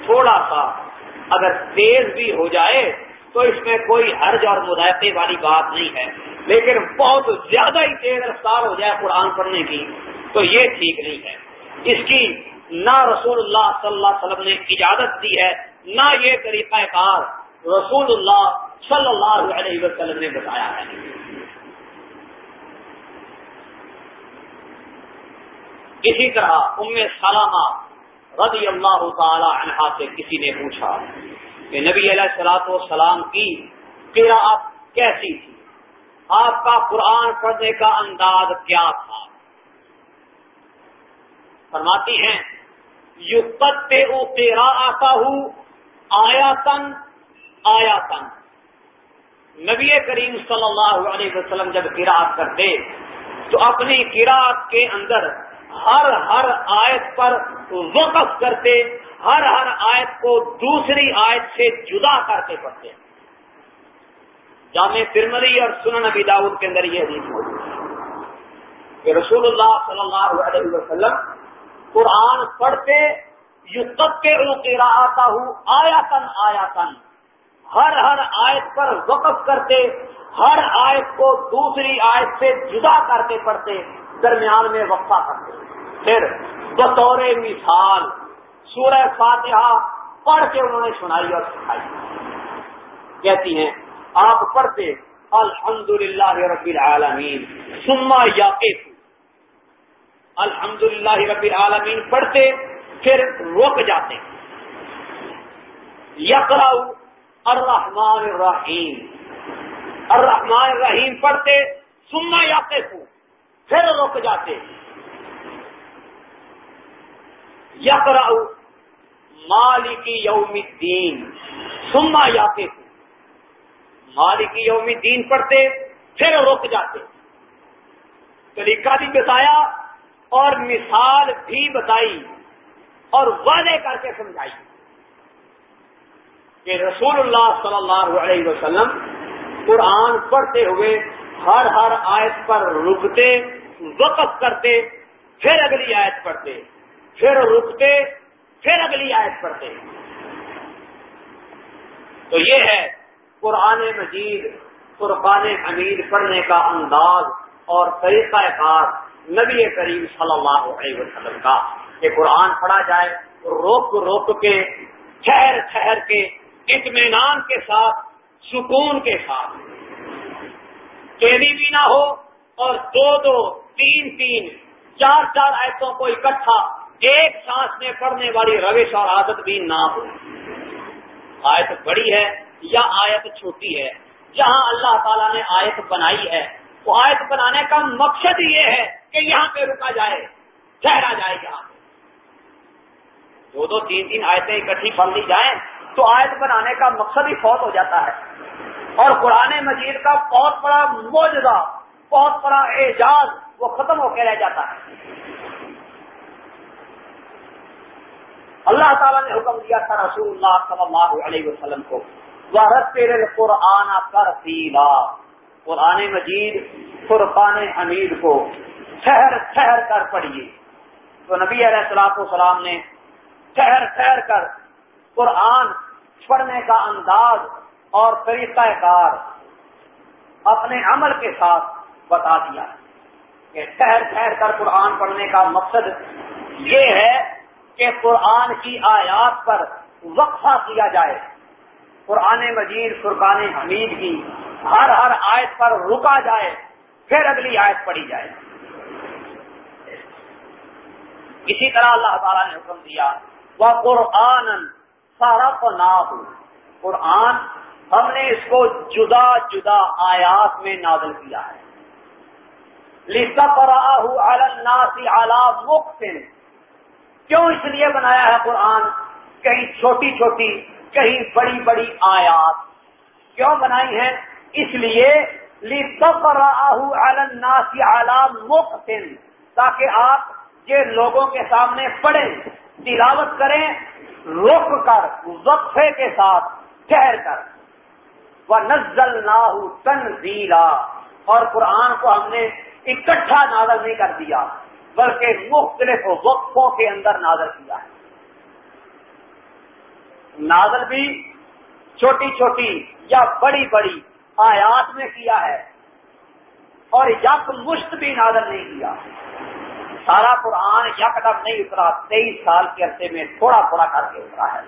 تھوڑا سا اگر تیز بھی ہو جائے تو اس میں کوئی حرج اور مذائقے والی بات نہیں ہے۔ لیکن بہت زیادہ ہی تیز رفتار ہو جائے قرآن پڑھنے کی تو یہ ٹھیک نہیں ہے۔ اس کی نہ رسول اللہ صلی اللہ علیہ وسلم نے اجازت دی ہے، نہ یہ طریقہ کار رسول اللہ صلی اللہ علیہ وسلم نے بتایا ہے۔ اسی طرح ام سلامہ رضی اللہ تعالی عنہا سے کسی نے پوچھا کہ نبی علیہ السلاط والسلام کی قراءت کیسی تھی؟ آپ کا قرآن پڑھنے کا انداز کیا تھا؟ فرماتی ہیں یو پتے او تیرا آتا ہوں آیا تن آیا تن نبی کریم صلی اللہ علیہ وسلم جب قرآت کرتے، تو اپنی قرآت کے اندر ہر ہر آیت پر وقف کرتے، ہر ہر آیت کو دوسری آیت سے جدا کرتے پڑتے جامع ترمری اور سنن نبی داود کے اندر یہ حدیث موجود ہے کہ رسول اللہ صلی اللہ علیہ وسلم قرآن پڑھتے یو تب کے روکیرا آتا ہوں آیا تن آیا ہر ہر آیت پر وقف کرتے، ہر آیت کو دوسری آیت سے جدا کرتے پڑھتے، درمیان میں وقفہ کرتے۔ پھر بطور مثال سورہ فاتحہ پڑھ کے انہوں نے سنائی اور سکھائی۔ کہتی ہیں، آپ پڑھتے الحمد للہ رب العالمین سما یا الحمد للہ رب العالمین پڑھتے، پھر رک جاتے۔ یقراؤ الرحمن الرحیم۔ الرحمن الرحیم پڑھتے سما یا پھر رک جاتے۔ یقرا مالکی یوم الدین سما یا مالکی یوم الدین پڑھتے، پھر رک جاتے۔ طریقہ بھی جی بتایا اور مثال بھی بتائی اور وعدے کر کے سمجھائی کہ رسول اللہ صلی اللہ علیہ وسلم قرآن پڑھتے ہوئے ہر ہر آیت پر رکتے، وقف کرتے، پھر اگلی آیت پڑھتے، پھر رکتے، پھر اگلی آیت پڑھتے۔ تو یہ ہے قرآن مجید، قربان حمید پڑھنے کا انداز اور طریقہ کار نبی کریم صلی اللہ علیہ وسلم کا کہ قرآن پڑھا جائے روک روک کے، ٹھہر ٹھہر کے، اطمینان کے ساتھ، سکون کے ساتھ۔ تیری بھی نہ ہو اور دو دو، تین تین، چار چار آیتوں کو اکٹھا، ایک سانس میں پڑھنے والی روش اور عادت بھی نہ ہو۔ آیت بڑی ہے یا آیت چھوٹی ہے؟ جہاں اللہ تعالیٰ نے آیت بنائی ہے وہ آیت بنانے کا مقصد یہ ہے کہ یہاں پہ رکا جائے، ٹھہرا جائے یہاں پہ۔ دو دو تین تین آیتیں اکٹھی پڑھ لی جائیں تو آیت بنانے کا مقصد ہی فوت ہو جاتا ہے۔ اور قرآن مجید کا بہت بڑا موجودہ بہت بڑا اعجاز وہ ختم ہو کے رہ جاتا ہے۔ اللہ تعالیٰ نے حکم دیا تھا رسول اللہ صلی اللہ علیہ وسلم کو رس قرآن کر قرآن مجید فرقان حمید کو ٹھہر ٹھہر کر پڑھیے۔ تو نبی علیہ السلاط والسلام نے ٹھہر ٹھہر کر قرآن پڑھنے کا انداز اور طریقہ کار اپنے عمل کے ساتھ بتا دیا۔ کہ ٹھہر ٹھہر کر قرآن پڑھنے کا مقصد یہ ہے کہ قرآن کی آیات پر وقفہ کیا جائے۔ قرآن مجید فرقان حمید کی ہر ہر آیت پر رکا جائے، پھر اگلی آیت پڑھی جائے۔ اسی طرح اللہ تعالیٰ نے حکم دیا وہ قرآن سارا نہ ہو قرآن ہم نے اس کو جدا جدا آیات میں نازل کیا ہے۔ لکھا کیوں اس لیے بنایا ہے قرآن؟ کہیں چھوٹی چھوٹی، کہیں بڑی بڑی آیات۔ کیوں بنائی ہیں؟ اس لیے تاکہ آپ یہ لوگوں کے سامنے پڑھیں، تلاوت کریں رک کر، وقفے کے ساتھ ٹھہر کر۔ وہ نزل نہ تنزیلا اور قرآن کو ہم نے اکٹھا نازل نہیں کر دیا، بلکہ مختلف وقفوں کے اندر نازل کیا ہے۔ نازل بھی چھوٹی چھوٹی یا بڑی بڑی آیات میں کیا ہے اور یک مشت بھی نازل نہیں کیا سارا قرآن یکدم نہیں اترا، تیئیس سال کے عرصے میں تھوڑا تھوڑا کر کے اترا ہے۔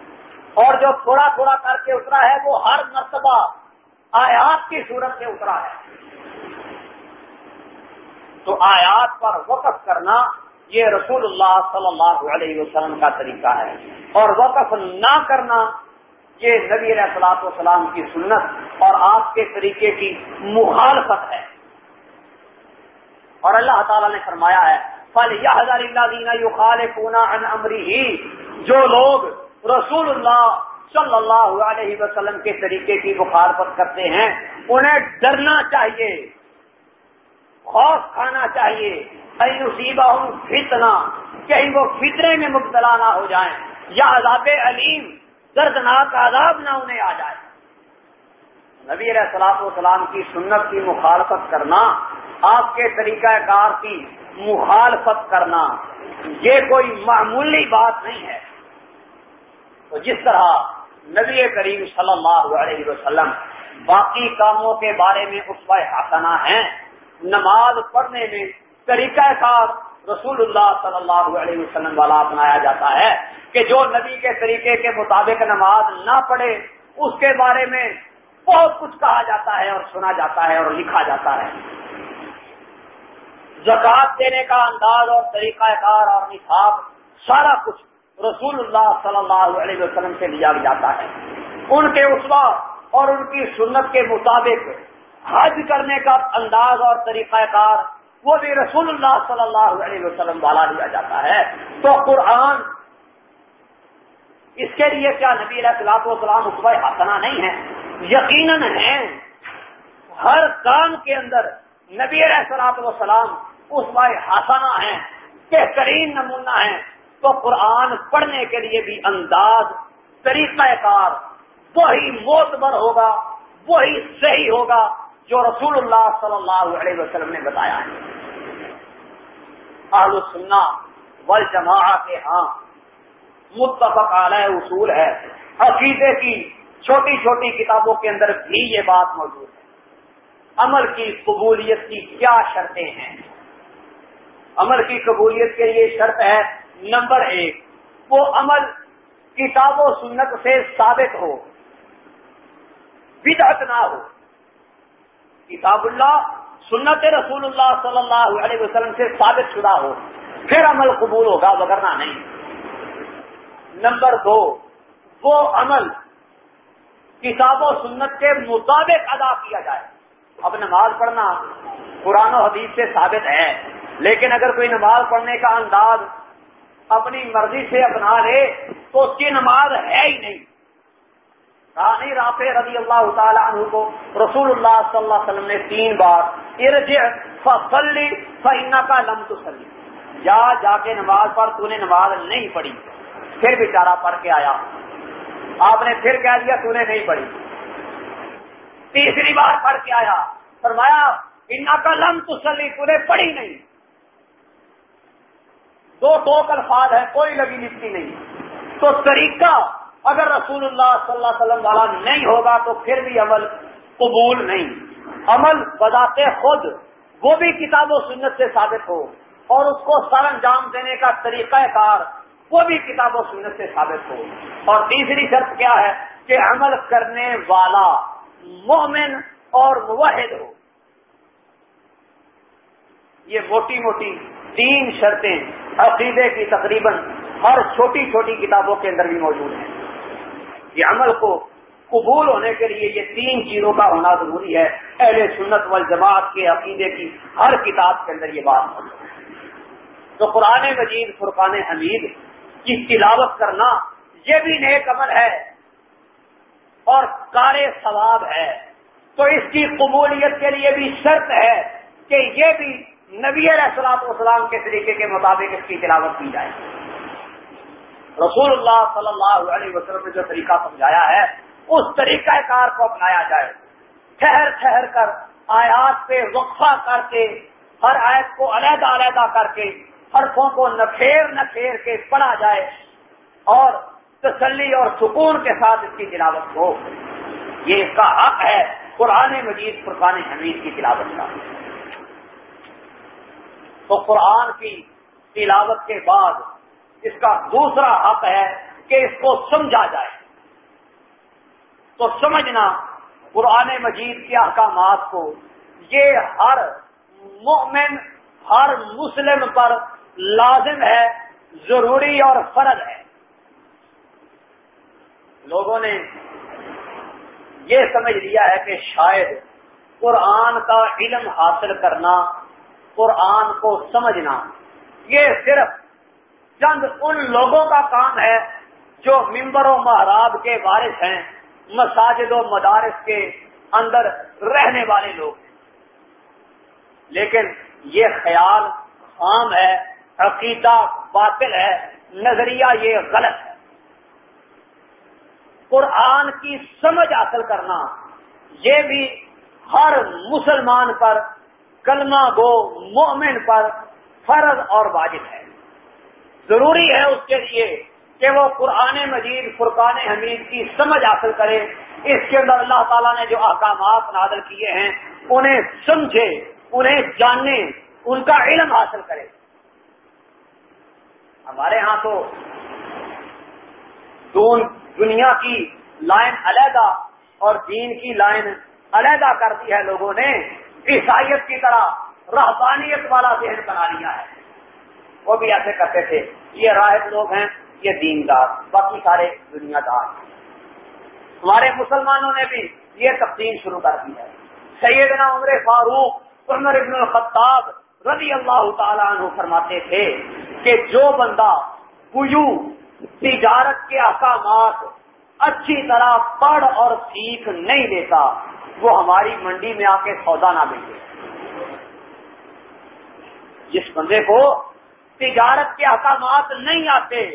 اور جو تھوڑا تھوڑا کر کے اترا ہے، وہ ہر مرتبہ آیات کی صورت سے اترا ہے۔ تو آیات پر وقف کرنا یہ رسول اللہ صلی اللہ علیہ وسلم کا طریقہ ہے۔ اور وقف نہ کرنا یہ نبی علیہ السلاط والسلام کی سنت اور آپ کے طریقے کی مخالفت ہے۔ اور اللہ تعالیٰ نے فرمایا ہے فل اللہ دینا یو خال پونا ان امری ہی جو لوگ رسول اللہ صلی اللہ علیہ وسلم کے طریقے کی مخالفت کرتے ہیں، انہیں ڈرنا چاہیے، خوف کھانا چاہیے۔ کہیں نصیبہ ہوں فتنا کہیں وہ فطرے میں مبتلا نہ ہو جائیں۔ یا عذاب علیم دردناک عذاب نہ انہیں آ جائے۔ نبی علیہ السلاط والسلام کی سنت کی مخالفت کرنا، آپ کے طریقہ کار کی مخالفت کرنا، یہ کوئی معمولی بات نہیں ہے۔ تو جس طرح نبی کریم صلی اللہ علیہ وسلم باقی کاموں کے بارے میں اس حسنا ہیں، نماز پڑھنے میں طریقہ کار رسول اللہ صلی اللہ علیہ وسلم والا اپنایا جاتا ہے کہ جو نبی کے طریقے کے مطابق نماز نہ پڑھے، اس کے بارے میں بہت کچھ کہا جاتا ہے اور سنا جاتا ہے اور لکھا جاتا ہے۔ زکات دینے کا انداز اور طریقہ کار اور نصاب سارا کچھ رسول اللہ صلی اللہ علیہ وسلم سے لیا جاتا ہے۔ ان کے اسوا اور ان کی سنت کے مطابق حج کرنے کا انداز اور طریقہ کار وہ بھی رسول اللہ صلی اللہ علیہ وسلم والا لیا جاتا ہے۔ تو قرآن، اس کے لیے کیا نبی علیہ السلاط والسلام اسبۂ حسنا نہیں ہے یقیناً ہے ہر کام کے اندر نبی علیہ السلاط والسلام اسبۂ حسنا ہے بہترین نمونہ ہے تو قرآن پڑھنے کے لیے بھی انداز، طریقہ کار، وہی موتبر ہوگا، وہی صحیح ہوگا۔ جو رسول اللہ صلی اللہ علیہ وسلم نے بتایا ہے۔ اہل سننا ول کے ہاں متفق علیہ اصول ہے۔ عقیدے کی چھوٹی چھوٹی کتابوں کے اندر بھی یہ بات موجود ہے۔ عمل کی قبولیت کی کیا شرطیں ہیں؟ عمل کی قبولیت کے لیے شرط ہے نمبر ایک، وہ عمل کتاب و سنت سے ثابت ہو، بدعت نہ ہو۔ کتاب اللہ، سنت رسول اللہ صلی اللہ علیہ وسلم سے ثابت شدہ ہو۔ پھر عمل قبول ہوگا، وغیرہ نہیں۔ نمبر دو، وہ عمل کتاب و سنت کے مطابق ادا کیا جائے۔ اب نماز پڑھنا قرآن و حدیث سے ثابت ہے، لیکن اگر کوئی نماز پڑھنے کا انداز اپنی مرضی سے اپنا لے، تو اس کی نماز ہے ہی نہیں۔ رانی رافع رضی اللہ تعالیٰ عنہ کو رسول اللہ صلی اللہ علیہ وسلم نے تین بار ارجع فصلی فإنا کا لم تسلی جا جا کے نماز پر تو نے نماز نہیں پڑھی۔ پھر بیچارہ پڑھ کے آیا۔ آپ نے پھر کہہ دیا، تو نے نہیں پڑھی۔ تیسری بار پڑھ کے آیا۔ فرمایا ان کا لم تسلی پورے پڑھی نہیں۔ دو ٹوک الفاظ ہے کوئی لگی لکھتی نہیں۔ تو طریقہ اگر رسول اللہ صلی اللہ علیہ وسلم والا نہیں ہوگا تو پھر بھی عمل قبول نہیں۔ عمل بذات خود، وہ بھی کتاب و سنت سے ثابت ہو اور اس کو سر انجام دینے کا طریقہ کار، وہ بھی کتاب و سنت سے ثابت ہو۔ اور تیسری شرط کیا ہے کہ عمل کرنے والا مومن اور موحد ہو۔ یہ موٹی موٹی تین شرطیں عقیدے کی تقریباً ہر چھوٹی چھوٹی کتابوں کے اندر بھی موجود ہیں۔ یہ عمل کو قبول ہونے کے لیے یہ تین چیزوں کا ہونا ضروری ہے۔ اہل سنت والجماعت کے عقیدے کی ہر کتاب کے اندر یہ بات موجود ہے۔ تو قرآن مجید، فرقان حمید کی تلاوت کرنا یہ بھی نیک عمل ہے اور کار ثواب ہے۔ تو اس کی قبولیت کے لیے بھی شرط ہے کہ یہ بھی نبی علیہ السلام کے طریقے کے مطابق اس کی تلاوت کی جائے۔ رسول اللہ صلی اللہ علیہ وسلم نے جو طریقہ سمجھایا ہے، اس طریقہ کار کو اپنایا جائے۔ ٹھہر ٹھہر کر آیات پہ وقفہ کر کے، ہر آیت کو علیحدہ علیحدہ کر کے، حرفوں کو نکھیر نکھیر کے پڑھا جائے اور تسلی اور سکون کے ساتھ اس کی تلاوت ہو۔ یہ اس کا حق ہے، قرآن مجید فرقان حمید کی تلاوت کا۔ تو قرآن کی تلاوت کے بعد اس کا دوسرا حق ہے کہ اس کو سمجھا جائے۔ تو سمجھنا قرآن مجید کے احکامات کو، یہ ہر مومن، ہر مسلم پر لازم ہے، ضروری اور فرض ہے۔ لوگوں نے یہ سمجھ لیا ہے کہ شاید قرآن کا علم حاصل کرنا، قرآن کو سمجھنا، یہ صرف چند ان لوگوں کا کام ہے جو ممبر و محراب کے وارث ہیں، مساجد و مدارس کے اندر رہنے والے لوگ ہیں۔ لیکن یہ خیال عام ہے، عقیدہ باطل ہے، نظریہ یہ غلط ہے۔ قرآن کی سمجھ حاصل کرنا، یہ بھی ہر مسلمان پر، کلمہ گو مومن پر فرض اور واجب ہے۔ ضروری ہے اس کے لیے کہ وہ قرآن مجید، فرقان حمید کی سمجھ حاصل کرے۔ اس کے اندر اللہ تعالیٰ نے جو احکامات نادل کیے ہیں، انہیں سمجھے، انہیں جانے، ان کا علم حاصل کرے۔ ہمارے ہاں تو دنیا کی لائن علیحدہ اور دین کی لائن علیحدہ کر دی ہے لوگوں نے۔ عیسائیت کی طرح رحبانیت والا ذہن بنا لیا ہے۔ وہ بھی ایسے کرتے تھے، یہ راہب لوگ ہیں، یہ دیندار، باقی سارے دنیا دار۔ ہمارے مسلمانوں نے بھی یہ تقسیم شروع کر دی ہے۔ سیدنا عمر فاروق، عمر ابن الخطاب رضی اللہ تعالیٰ عنہ فرماتے تھے کہ جو بندہ کجو تجارت کے احکامات اچھی طرح پڑھ اور سیکھ نہیں لیتا، وہ ہماری منڈی میں آ کے سودا نہ بیچے جس بندے کو تجارت کے احکامات نہیں آتے۔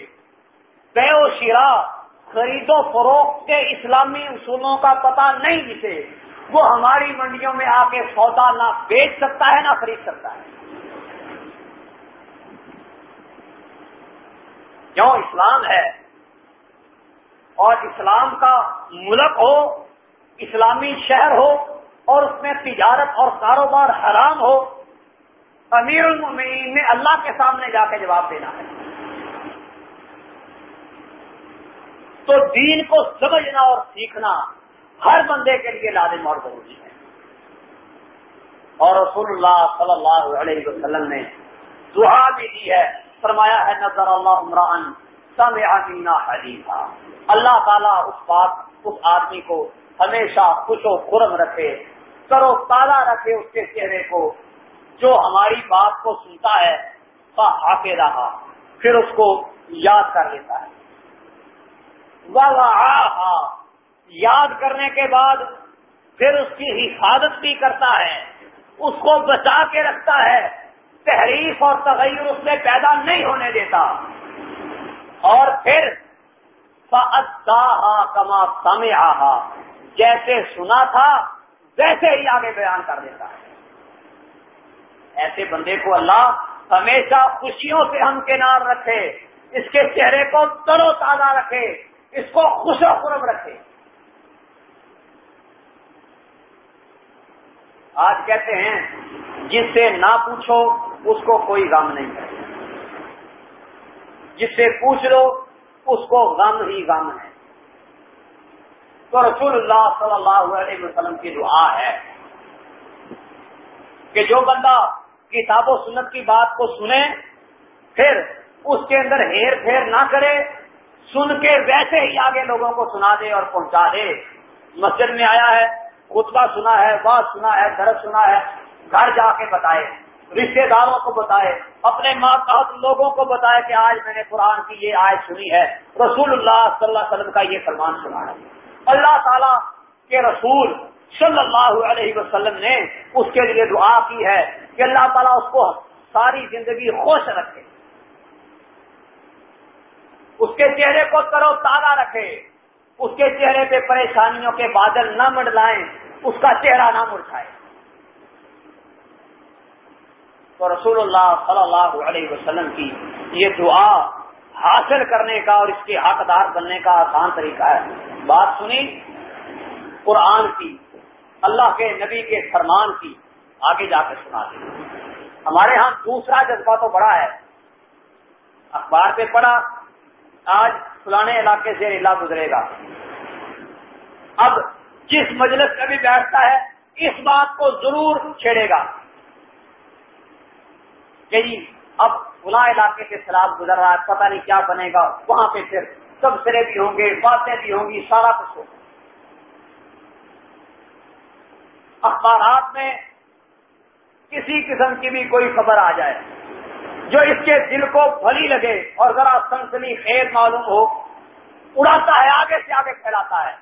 بے و شیرا خرید و فروخت کے اسلامی اصولوں کا پتہ نہیں جسے وہ ہماری منڈیوں میں آ کے سودا نہ بیچ سکتا ہے، نہ خرید سکتا ہے۔ کیوں اسلام ہے؟ اور اسلام کا ملک ہو، اسلامی شہر ہو، اور اس میں تجارت اور کاروبار حرام ہو امیر المین نے اللہ کے سامنے جا کے جواب دینا ہے۔ تو دین کو سمجھنا اور سیکھنا ہر بندے کے لیے لازم اور ضروری ہے۔ اور رسول اللہ صلی اللہ علیہ وسلم نے دعا بھی دی ہے۔ فرمایا ہے، نظر اللہ عمران سمعنا حدیثا۔ اللہ تعالیٰ اس بات اس آدمی کو ہمیشہ خوش و خرم رکھے کرو تازہ رکھے اس کے چہرے کو۔ جو ہماری بات کو سنتا ہے آتے رہا۔ پھر اس کو یاد کر لیتا ہے۔ یاد کرنے کے بعد پھر اس کی حفاظت بھی کرتا ہے۔ اس کو بچا کے رکھتا ہے۔ تحریف اور تغیر اس میں پیدا نہیں ہونے دیتا۔ اور پھر کما سمے جیسے سنا تھا، ویسے ہی آگے بیان کر دیتا ہے۔ ایسے بندے کو اللہ ہمیشہ خوشیوں سے ہم کنار رکھے، اس کے چہرے کو ترو تازہ رکھے، اس کو خوش و خرم رکھے۔ آج کہتے ہیں، جس سے نہ پوچھو، اس کو کوئی غم نہیں ہے۔ جس سے پوچھ لو، اس کو غم ہی غم ہے۔ تو رسول اللہ صلی اللہ علیہ وسلم کی دعا ہے کہ جو بندہ کتاب و سنت کی بات کو سنے پھر اس کے اندر ہیر پھیر نہ کرے، سن کے ویسے ہی آگے لوگوں کو سنا دے اور پہنچا دے۔ مسجد میں آیا ہے، خطبہ سنا ہے، بات سنا ہے درد سنا ہے، گھر جا کے بتائے رشتے داروں کو بتائے، اپنے ماں باپ لوگوں کو بتائے کہ آج میں نے قرآن کی یہ آیت سنی ہے۔ رسول اللہ صلی اللہ علیہ وسلم کا یہ فرمان سنا ہے۔ اللہ تعالیٰ کے رسول صلی اللہ علیہ وسلم نے اس کے لیے دعا کی ہے۔ کہ اللہ تعالیٰ اس کو ساری زندگی خوش رکھے۔ اس کے چہرے کو کرو تازہ رکھے۔ اس کے چہرے پہ پریشانیوں کے بادل نہ مڈلائیں اس کا چہرہ نہ مرچھائے تو رسول اللہ صلی اللہ علیہ وسلم کی یہ دعا حاصل کرنے کا اور اس کے حقدار بننے کا آسان طریقہ ہے۔ بات سنی؟ قرآن کی، اللہ کے نبی کے فرمان کی۔ آگے جا کے سنا دی ہمارے ہاں دوسرا جذبہ تو بڑا ہے۔ اخبار پہ پڑھا، آج فلانے علاقے سے ریلا گزرے گا۔ اب جس مجلس کا بھی بیٹھتا ہے، اس بات کو ضرور چھیڑے گا۔ کہ جی اب فلاں علاقے سے سیلاب گزر رہا ہے، پتہ نہیں کیا بنے گا۔ وہاں پہ پھر سب سرے بھی ہوں گے، باتیں بھی ہوں گی، سارا کچھ ہوگا اخبارات میں کسی قسم کی بھی کوئی خبر آ جائے، جو اس کے دل کو بھلی لگے اور ذرا سنسنی خیر معلوم ہو، اڑاتا ہے، آگے سے آگے پھیلاتا ہے۔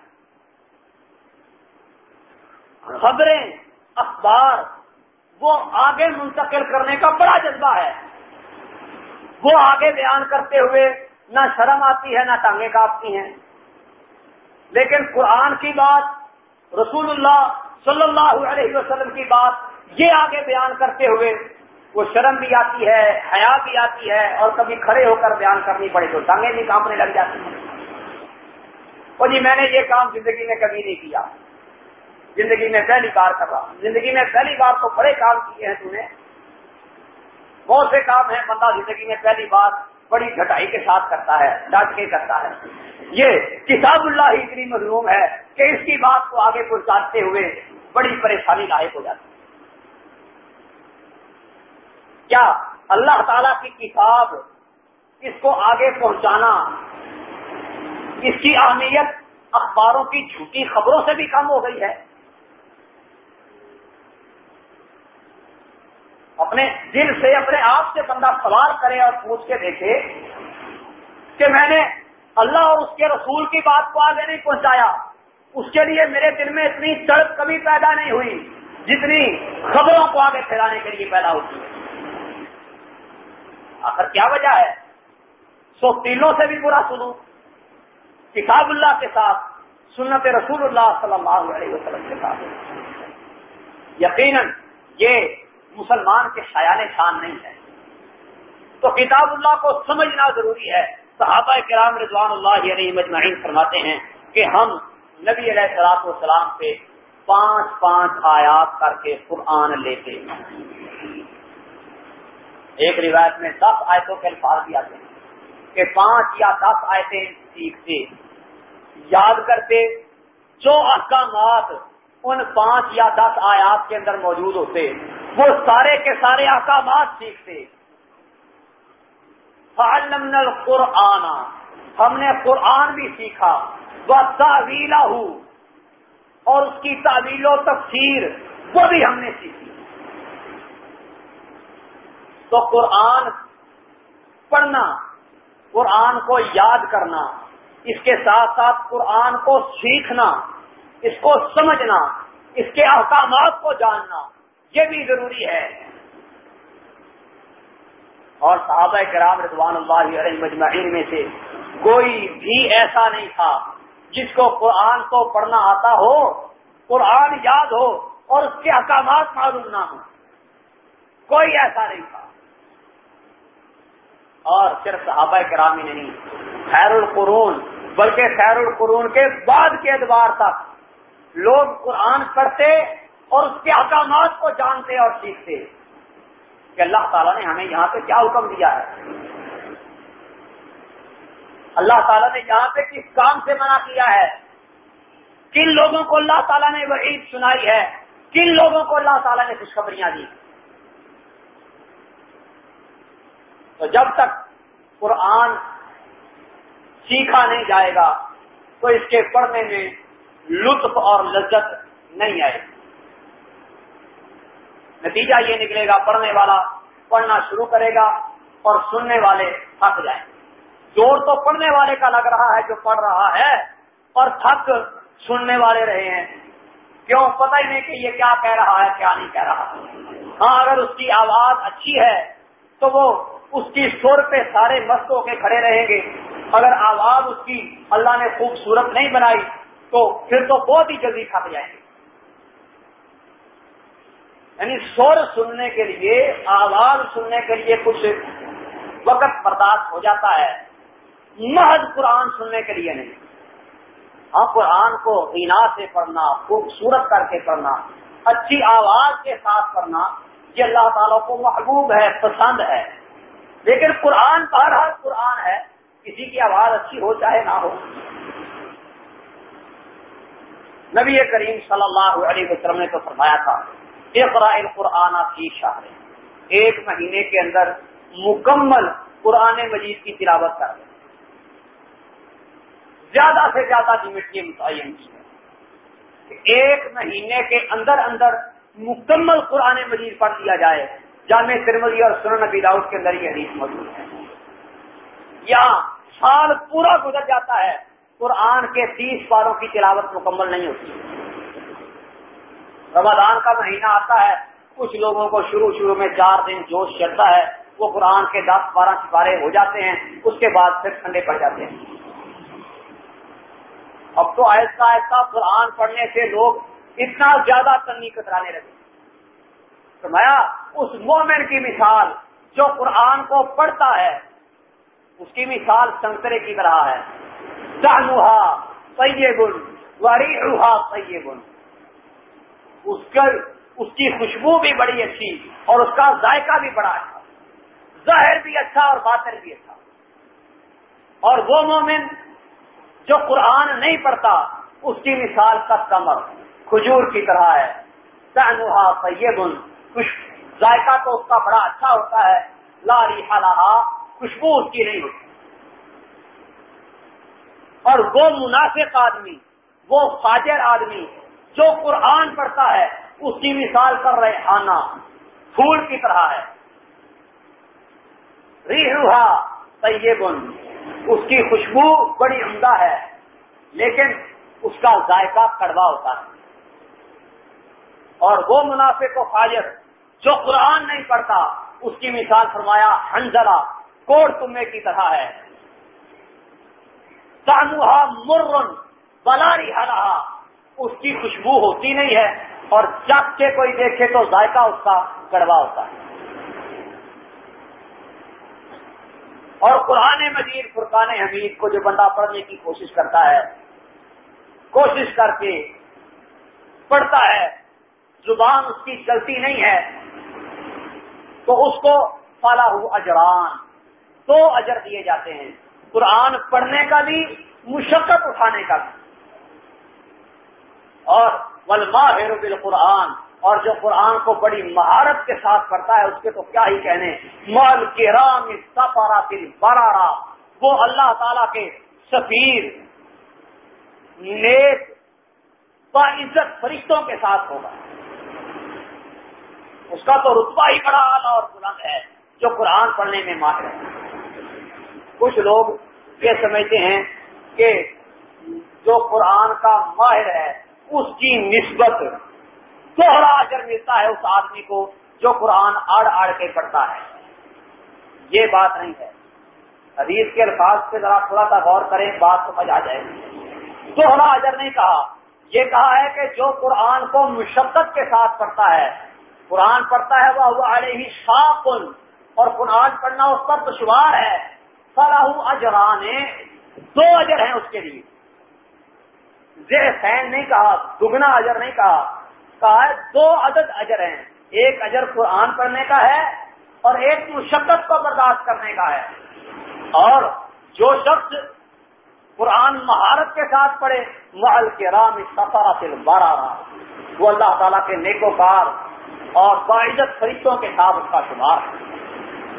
خبریں، اخبار، وہ آگے منتقل کرنے کا بڑا جذبہ ہے۔ وہ آگے بیان کرتے ہوئے نہ شرم آتی ہے، نہ ٹانگیں کاپتی ہیں۔ لیکن قرآن کی بات، رسول اللہ صلی اللہ علیہ وسلم کی بات یہ آگے بیان کرتے ہوئے وہ شرم بھی آتی ہے، حیا بھی آتی ہے اور کبھی کھڑے ہو کر بیان کرنی پڑے تو ٹانگیں بھی کامنے لگ جاتی ہیں۔ اور جی میں نے یہ کام زندگی میں کبھی نہیں کیا۔ زندگی میں پہلی بار کر رہا ہوں۔ زندگی میں پہلی بار تو بڑے کام کیے ہیں تم نے۔ بہت سے کام ہیں، بندہ زندگی میں پہلی بار بڑی گھٹائی کے ساتھ کرتا ہے ڈانٹ کے کرتا ہے۔ یہ کتاب اللہ ہی اتنی مظلوم ہے کہ اس کی بات کو آگے پہنچاتے ہوئے بڑی پریشانی لاحق ہو جاتی ہے۔ کیا اللہ تعالی کی کتاب اس کو آگے پہنچانا؟ اس کی اہمیت اخباروں کی جھوٹی خبروں سے بھی کم ہو گئی ہے۔ اپنے دل سے، اپنے آپ سے بندہ سوال کرے اور پوچھ کے دیکھے کہ میں نے اللہ اور اس کے رسول کی بات کو آگے نہیں پہنچایا۔ اس کے لیے میرے دل میں اتنی تڑپ کبھی پیدا نہیں ہوئی جتنی خبروں کو آگے پھیلانے کے لیے پیدا ہوتی ہے۔ کیا وجہ ہے؟ سو تینوں سے بھی برا سنو۔ کتاب اللہ کے ساتھ، سنت رسول اللہ صلی اللہ علیہ وسلم کے ساتھ۔ یقیناً یہ مسلمان کے خیال شان نہیں ہے۔ تو کتاب اللہ کو سمجھنا ضروری ہے۔ صحابہ کرام رضوان اللہ علیہ مجمعین فرماتے ہیں کہ ہم نبی علیہ السلاط والسلام پہ پانچ پانچ آیات کر کے قرآن لیتے ہیں۔ ایک روایت میں دس آیتوں کے الفاظ بھی آتے ہیں کہ پانچ یا دس آیتیں سیکھتے، یاد کرتے، جو احکامات ان پانچ یا دس آیات کے اندر موجود ہوتے، وہ سارے کے سارے احکامات سیکھتے۔ فعلمن القرآن، ہم نے قرآن بھی سیکھا۔ وہ تعویلا ہوں اور اس کی تعویل و تفسیر، وہ بھی ہم نے سیکھی۔ تو قرآن پڑھنا، قرآن کو یاد کرنا، اس کے ساتھ ساتھ قرآن کو سیکھنا، اس کو سمجھنا، اس کے احکامات کو جاننا، یہ بھی ضروری ہے۔ اور صحابہ کرام رضوان اللہ علیہ مجمعین میں سے کوئی بھی ایسا نہیں تھا جس کو قرآن کو پڑھنا آتا ہو، قرآن یاد ہو اور اس کے احکامات معلوم نہ ہوں۔ کوئی ایسا نہیں تھا۔ اور صرف صحابہ کرامی نہیں خیر القرون بلکہ خیر القرون کے بعد کے اعتبار تک۔ لوگ قرآن پڑھتے اور اس کے احکامات کو جانتے اور سیکھتے۔ کہ اللہ تعالیٰ نے ہمیں یہاں پہ کیا حکم دیا ہے؟ اللہ تعالیٰ نے یہاں پہ کس کام سے منع کیا ہے؟ کن لوگوں کو اللہ تعالیٰ نے وہ عید سنائی ہے؟ کن لوگوں کو اللہ تعالیٰ نے خوشخبریاں دی؟ تو جب تک قرآن سیکھا نہیں جائے گا، تو اس کے پڑھنے میں لطف اور لذت نہیں آئے نتیجہ یہ نکلے گا، پڑھنے والا پڑھنا شروع کرے گا اور سننے والے تھک جائیں۔ زور تو پڑھنے والے کا لگ رہا ہے جو پڑھ رہا ہے اور تھک سننے والے رہے ہیں۔ کیوں؟ پتہ ہی نہیں کہ یہ کیا کہہ رہا ہے، کیا نہیں کہہ رہا۔ ہاں اگر اس کی آواز اچھی ہے تو وہ اس کی سر پہ سارے مست ہو کے کھڑے رہیں گے۔ اگر آواز اس کی اللہ نے خوبصورت نہیں بنائی، تو پھر تو بہت ہی جلدی تھک جائیں گے۔ یعنی سور سننے کے لیے، آواز سننے کے لیے کچھ وقت برداشت ہو جاتا ہے۔ محض قرآن سننے کے لیے نہیں۔ ہاں قرآن کو اینا سے پڑھنا، خوبصورت کر کے پڑھنا، اچھی آواز کے ساتھ پڑھنا، یہ اللہ تعالیٰ کو محبوب ہے، پسند ہے۔ لیکن قرآن بہرحال قرآن ہے، کسی کی آواز اچھی ہو چاہے نہ ہو۔ نبی کریم صلی اللہ علیہ وسلم نے تو فرمایا تھا اقرا القرآن کی شاہ ایک مہینے کے اندر مکمل قرآن مجید کی تلاوت کر دیں۔ زیادہ سے زیادہ لمٹ یہ متعین کی۔ ایک مہینے کے اندر اندر مکمل قرآن مجید پڑھ دیا جائے۔ جامع ترمدی اور سنن نبی داؤد کے اندر یہ حدیث موجود ہے۔ یہاں سال پورا گزر جاتا ہے، قرآن کے تیس پاروں کی تلاوت مکمل نہیں ہوتی۔ رمضان کا مہینہ آتا ہے، کچھ لوگوں کو شروع شروع میں چار دن جوش چلتا ہے، وہ قرآن کے دس بارہ سپارے ہو جاتے ہیں، اس کے بعد پھر ٹھنڈے پڑ جاتے ہیں۔ اب تو آہستہ آہستہ قرآن پڑھنے سے لوگ اتنا زیادہ تنگی کترانے لگے۔ تو اس مومن کی مثال جو قرآن کو پڑھتا ہے، اس کی مثال سنترے کی طرح ہے۔ چانوہا سیے گن وری روحا سیے گن اس کی خوشبو بھی بڑی اچھی اور اس کا ذائقہ بھی بڑا اچھا۔ ظاہر بھی اچھا اور باطن بھی اچھا۔ اور وہ مومن جو قرآن نہیں پڑھتا، اس کی مثال کا کمر کھجور کی طرح ہے۔ سہنوہا سیبن خوش ذائقہ تو اس کا بڑا اچھا ہوتا ہے لاری حلحا خوشبو اس کی نہیں ہوتی۔ اور وہ منافق آدمی، وہ فاجر آدمی جو قرآن پڑھتا ہے، اس کی مثال کر رہے ہانا پھول کی طرح ہے۔ ریحا سیبن اس کی خوشبو بڑی عمدہ ہے، لیکن اس کا ذائقہ کڑوا ہوتا ہے۔ اور وہ منافع کو فاجر جو قرآن نہیں پڑھتا، اس کی مثال فرمایا ہنزلہ کوڑ تمے کی طرح ہے۔ تانوہا مرن بلاری ہرا اس کی خوشبو ہوتی نہیں ہے اور جب کے کوئی دیکھے تو ذائقہ اس کا کڑوا ہوتا ہے۔ اور قرآن مجید، فرقان حمید کو جو بندہ پڑھنے کی کوشش کرتا ہے، کوشش کر کے پڑھتا ہے زبان اس کی چلتی نہیں ہے، تو اس کو فلاح اجران دو اجر دیے جاتے ہیں، قرآن پڑھنے کا بھی، مشقت اٹھانے کا بھی۔ اور ولماہر بالقرآن۔ اور جو قرآن کو بڑی مہارت کے ساتھ پڑھتا ہے، اس کے تو کیا ہی کہنے۔ مال کے رام سپارا پھر برارا وہ اللہ تعالی کے سفیر، نیک، با عزت فرشتوں کے ساتھ ہوگا۔ اس کا تو رتبہ ہی بڑا اعلیٰ اور بلند ہے جو قرآن پڑھنے میں ماہر ہے۔ کچھ لوگ یہ سمجھتے ہیں کہ جو قرآن کا ماہر ہے، اس کی نسبت دوہرا اجر ملتا ہے اس آدمی کو جو قرآن اڑ اڑ کے پڑھتا ہے۔ یہ بات نہیں ہے۔ حدیث کے الفاظ پہ ذرا تھوڑا سا غور کریں، بات سمجھ آ جائے۔ دوہرا اجر نہیں کہا، یہ کہا ہے کہ جو قرآن کو مشقت کے ساتھ پڑھتا ہے قرآن پڑھتا ہے وہ علیہ شاقن اور قرآن پڑھنا اس پر دشوار ہے۔ فلاح اجران دو اجر ہیں اس کے لیے۔ زیر سین نہیں کہا، دگنا اجر نہیں کہا۔ کہا ہے، دو عدد اجر ہیں۔ ایک اجر قرآن پڑھنے کا ہے، اور ایک مشقت کو برداشت کرنے کا ہے۔ اور جو شخص قرآن مہارت کے ساتھ پڑھے محل کے رام سفارا سے بارہ وہ اللہ تعالیٰ کے نیکوکار اور باعزت فرشتوں کے ساتھ اس کا شمار ہے۔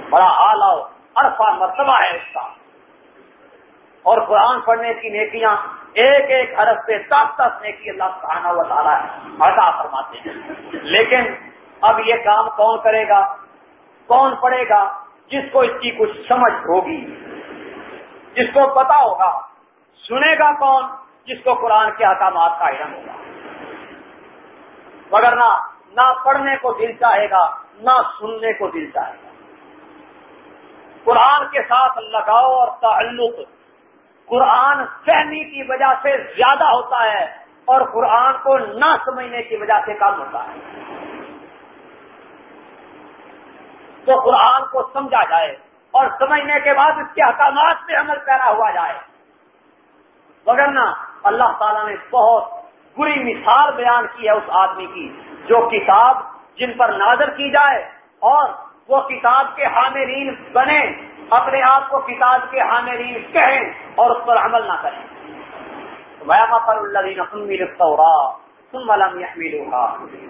بڑا اعلیٰ عرفہ مرتبہ ہے اس کا۔ اور قرآن پڑھنے کی نیکیاں ایک ایک حرف پہ دس دس نیکی اللہ سبحانہ و تعالیٰ عطا فرماتے ہیں۔ لیکن اب یہ کام کون کرے گا؟ کون پڑھے گا؟ جس کو اس کی کچھ سمجھ ہوگی۔ جس کو پتا ہوگا۔ سنے گا کون؟ جس کو قرآن کے احکامات کا علم ہوگا۔ مگر نہ نہ پڑھنے کو دل چاہے گا، نہ سننے کو دل چاہے گا۔ قرآن کے ساتھ لگاؤ اور تعلق۔ قرآن فہمی کی وجہ سے زیادہ ہوتا ہے اور قرآن کو نہ سمجھنے کی وجہ سے کم ہوتا ہے۔ تو قرآن کو سمجھا جائے اور سمجھنے کے بعد اس کے احکامات پہ عمل پیرا ہوا جائے۔ وغیرہ اللہ تعالیٰ نے بہت بری مثال بیان کی ہے اس آدمی کی، جو کتاب جن پر نازر کی جائے اور وہ کتاب کے حامرین بنے اپنے آپ کو کتاب کے حامرین کہیں اور اس پر عمل نہ کریں۔ پر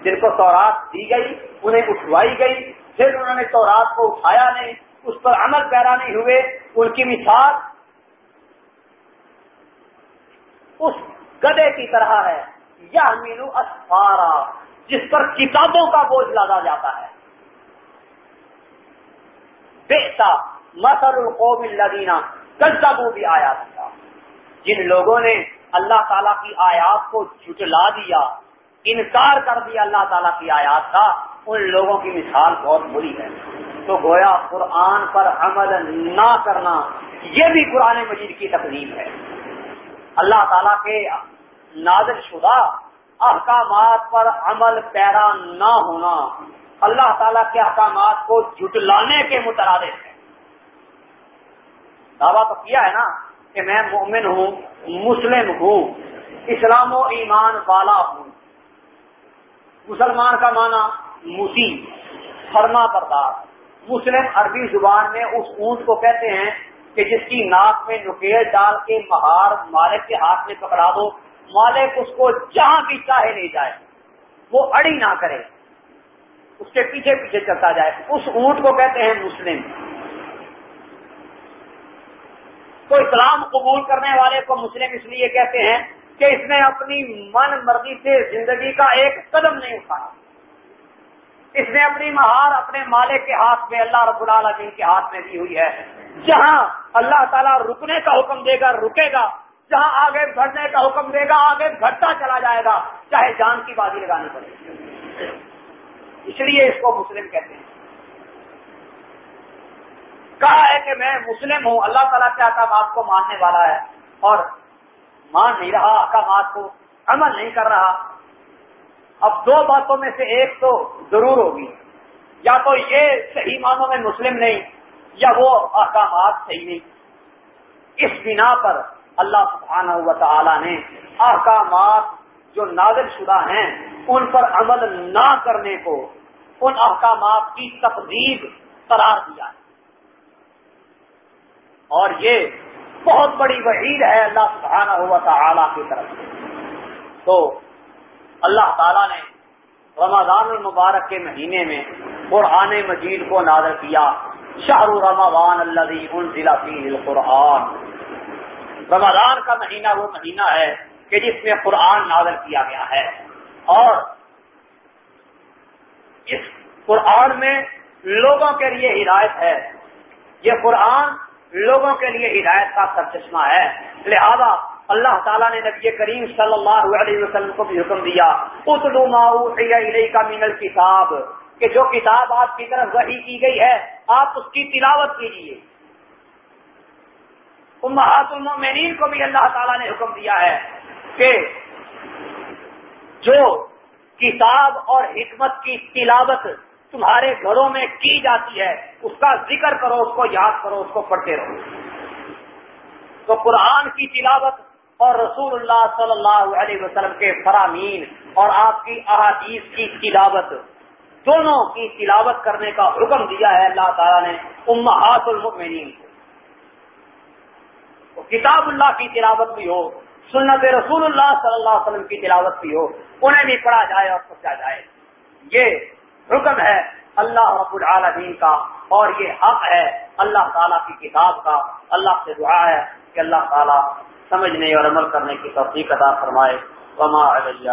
جن کو تورات دی گئی، انہیں اٹھوائی گئی، پھر انہوں نے تورات کو اٹھایا نہیں، اس پر عمل پیرا نہیں ہوئے۔ ان کی مثال اس گدے کی طرح ہے۔ یا مینو اسفارا، جس پر کتابوں کا بوجھ لادا جاتا ہے۔ بیٹا مسل القوم الدینہ کل بھی آیا تھا جن لوگوں نے اللہ تعالیٰ کی آیات کو جھٹلا دیا، انکار کر دیا اللہ تعالیٰ کی آیات کا، ان لوگوں کی مثال بہت بری ہے۔ تو گویا قرآن پر عمل نہ کرنا، یہ بھی قرآن مجید کی تقریب ہے۔ اللہ تعالیٰ کے نازل شدہ احکامات پر عمل پیرا نہ ہونا اللہ تعالیٰ کے احکامات کو جٹلانے کے مترادف ہے۔ دعویٰ تو کیا ہے نا کہ میں مومن ہوں، مسلم ہوں، اسلام و ایمان والا ہوں۔ مسلمان کا معنی موسی فرما بردار۔ مسلم عربی زبان میں اس اونٹ کو کہتے ہیں کہ جس کی ناک میں نکیل ڈال کے مہار مالک کے ہاتھ میں پکڑا دو۔ مالک اس کو جہاں بھی چاہے لے جائے، وہ اڑی نہ کرے، اس کے پیچھے پیچھے چلتا جائے۔ اس اونٹ کو کہتے ہیں مسلم۔ تو اسلام قبول کرنے والے کو مسلم اس لیے کہتے ہیں کہ اس نے اپنی من مرضی سے زندگی کا ایک قدم نہیں اٹھایا۔ اس نے اپنی مہار اپنے مالک کے ہاتھ میں، اللہ رب العالمین کے ہاتھ میں دی ہوئی ہے۔ جہاں اللہ تعالیٰ رکنے کا حکم دے گا، رکے گا جہاں آگے بڑھنے کا حکم دے گا، آگے بڑھتا چلا جائے گا، چاہے جان کی بازی لگانی پڑے۔ اس لیے اس کو مسلم کہتے ہیں۔ کہا ہے کہ میں مسلم ہوں، اللہ تعالیٰ کے احکامات کو ماننے والا ہے اور مان نہیں رہا احکامات کو عمل نہیں کر رہا۔ اب دو باتوں میں سے ایک تو ضرور ہوگی۔ یا تو یہ صحیح معنوں میں مسلم نہیں، یا وہ احکامات صحیح نہیں۔ اس بنا پر اللہ سبحانہ و تعالی نے احکامات جو نازل شدہ ہیں، ان پر عمل نہ کرنے کو، ان احکامات کی تقدیب قرار دیا ہے۔ اور یہ بہت بڑی وحید ہے اللہ سبحانہ و تعالی کی طرف سے۔ تو اللہ تعالی نے رمضان المبارک کے مہینے میں قرآن مجید کو نازل کیا شاہ رمضان اللہ ضلع القرآن۔ رمضان کا مہینہ وہ مہینہ ہے کہ جس میں قرآن نازل کیا گیا ہے۔ اور اس قرآن میں لوگوں کے لیے ہدایت ہے۔ یہ قرآن لوگوں کے لیے ہدایت کا سر چشمہ ہے۔ لہذا اللہ تعالیٰ نے نبی کریم صلی اللہ علیہ وسلم کو بھی حکم دیا، اتلو کا مینل کتاب کہ جو کتاب آپ کی طرف وحی کی گئی ہے، آپ اس کی تلاوت کیجیے امہات المومنین کو بھی اللہ تعالیٰ نے حکم دیا ہے کہ جو کتاب اور حکمت کی تلاوت تمہارے گھروں میں کی جاتی ہے، اس کا ذکر کرو، اس کو یاد کرو، اس کو پڑھتے رہو۔ تو قرآن کی تلاوت اور رسول اللہ صلی اللہ علیہ وسلم کے فرامین اور آپ کی احادیث کی تلاوت، دونوں کی تلاوت کرنے کا حکم دیا ہے اللہ تعالیٰ نے۔ امہات المؤمنین کو۔ کتاب اللہ کی تلاوت بھی ہو، سنت رسول اللہ صلی اللہ علیہ وسلم کی تلاوت بھی ہو، انہیں بھی پڑھا جائے اور سوچا جائے۔ یہ حکم ہے اللہ رب العالمین کا اور یہ حق ہے اللہ تعالیٰ کی کتاب کا۔ اللہ سے دعا ہے کہ اللہ تعالیٰ سمجھنے اور عمل کرنے کی توفیق عطا فرمائے۔ وما علیہ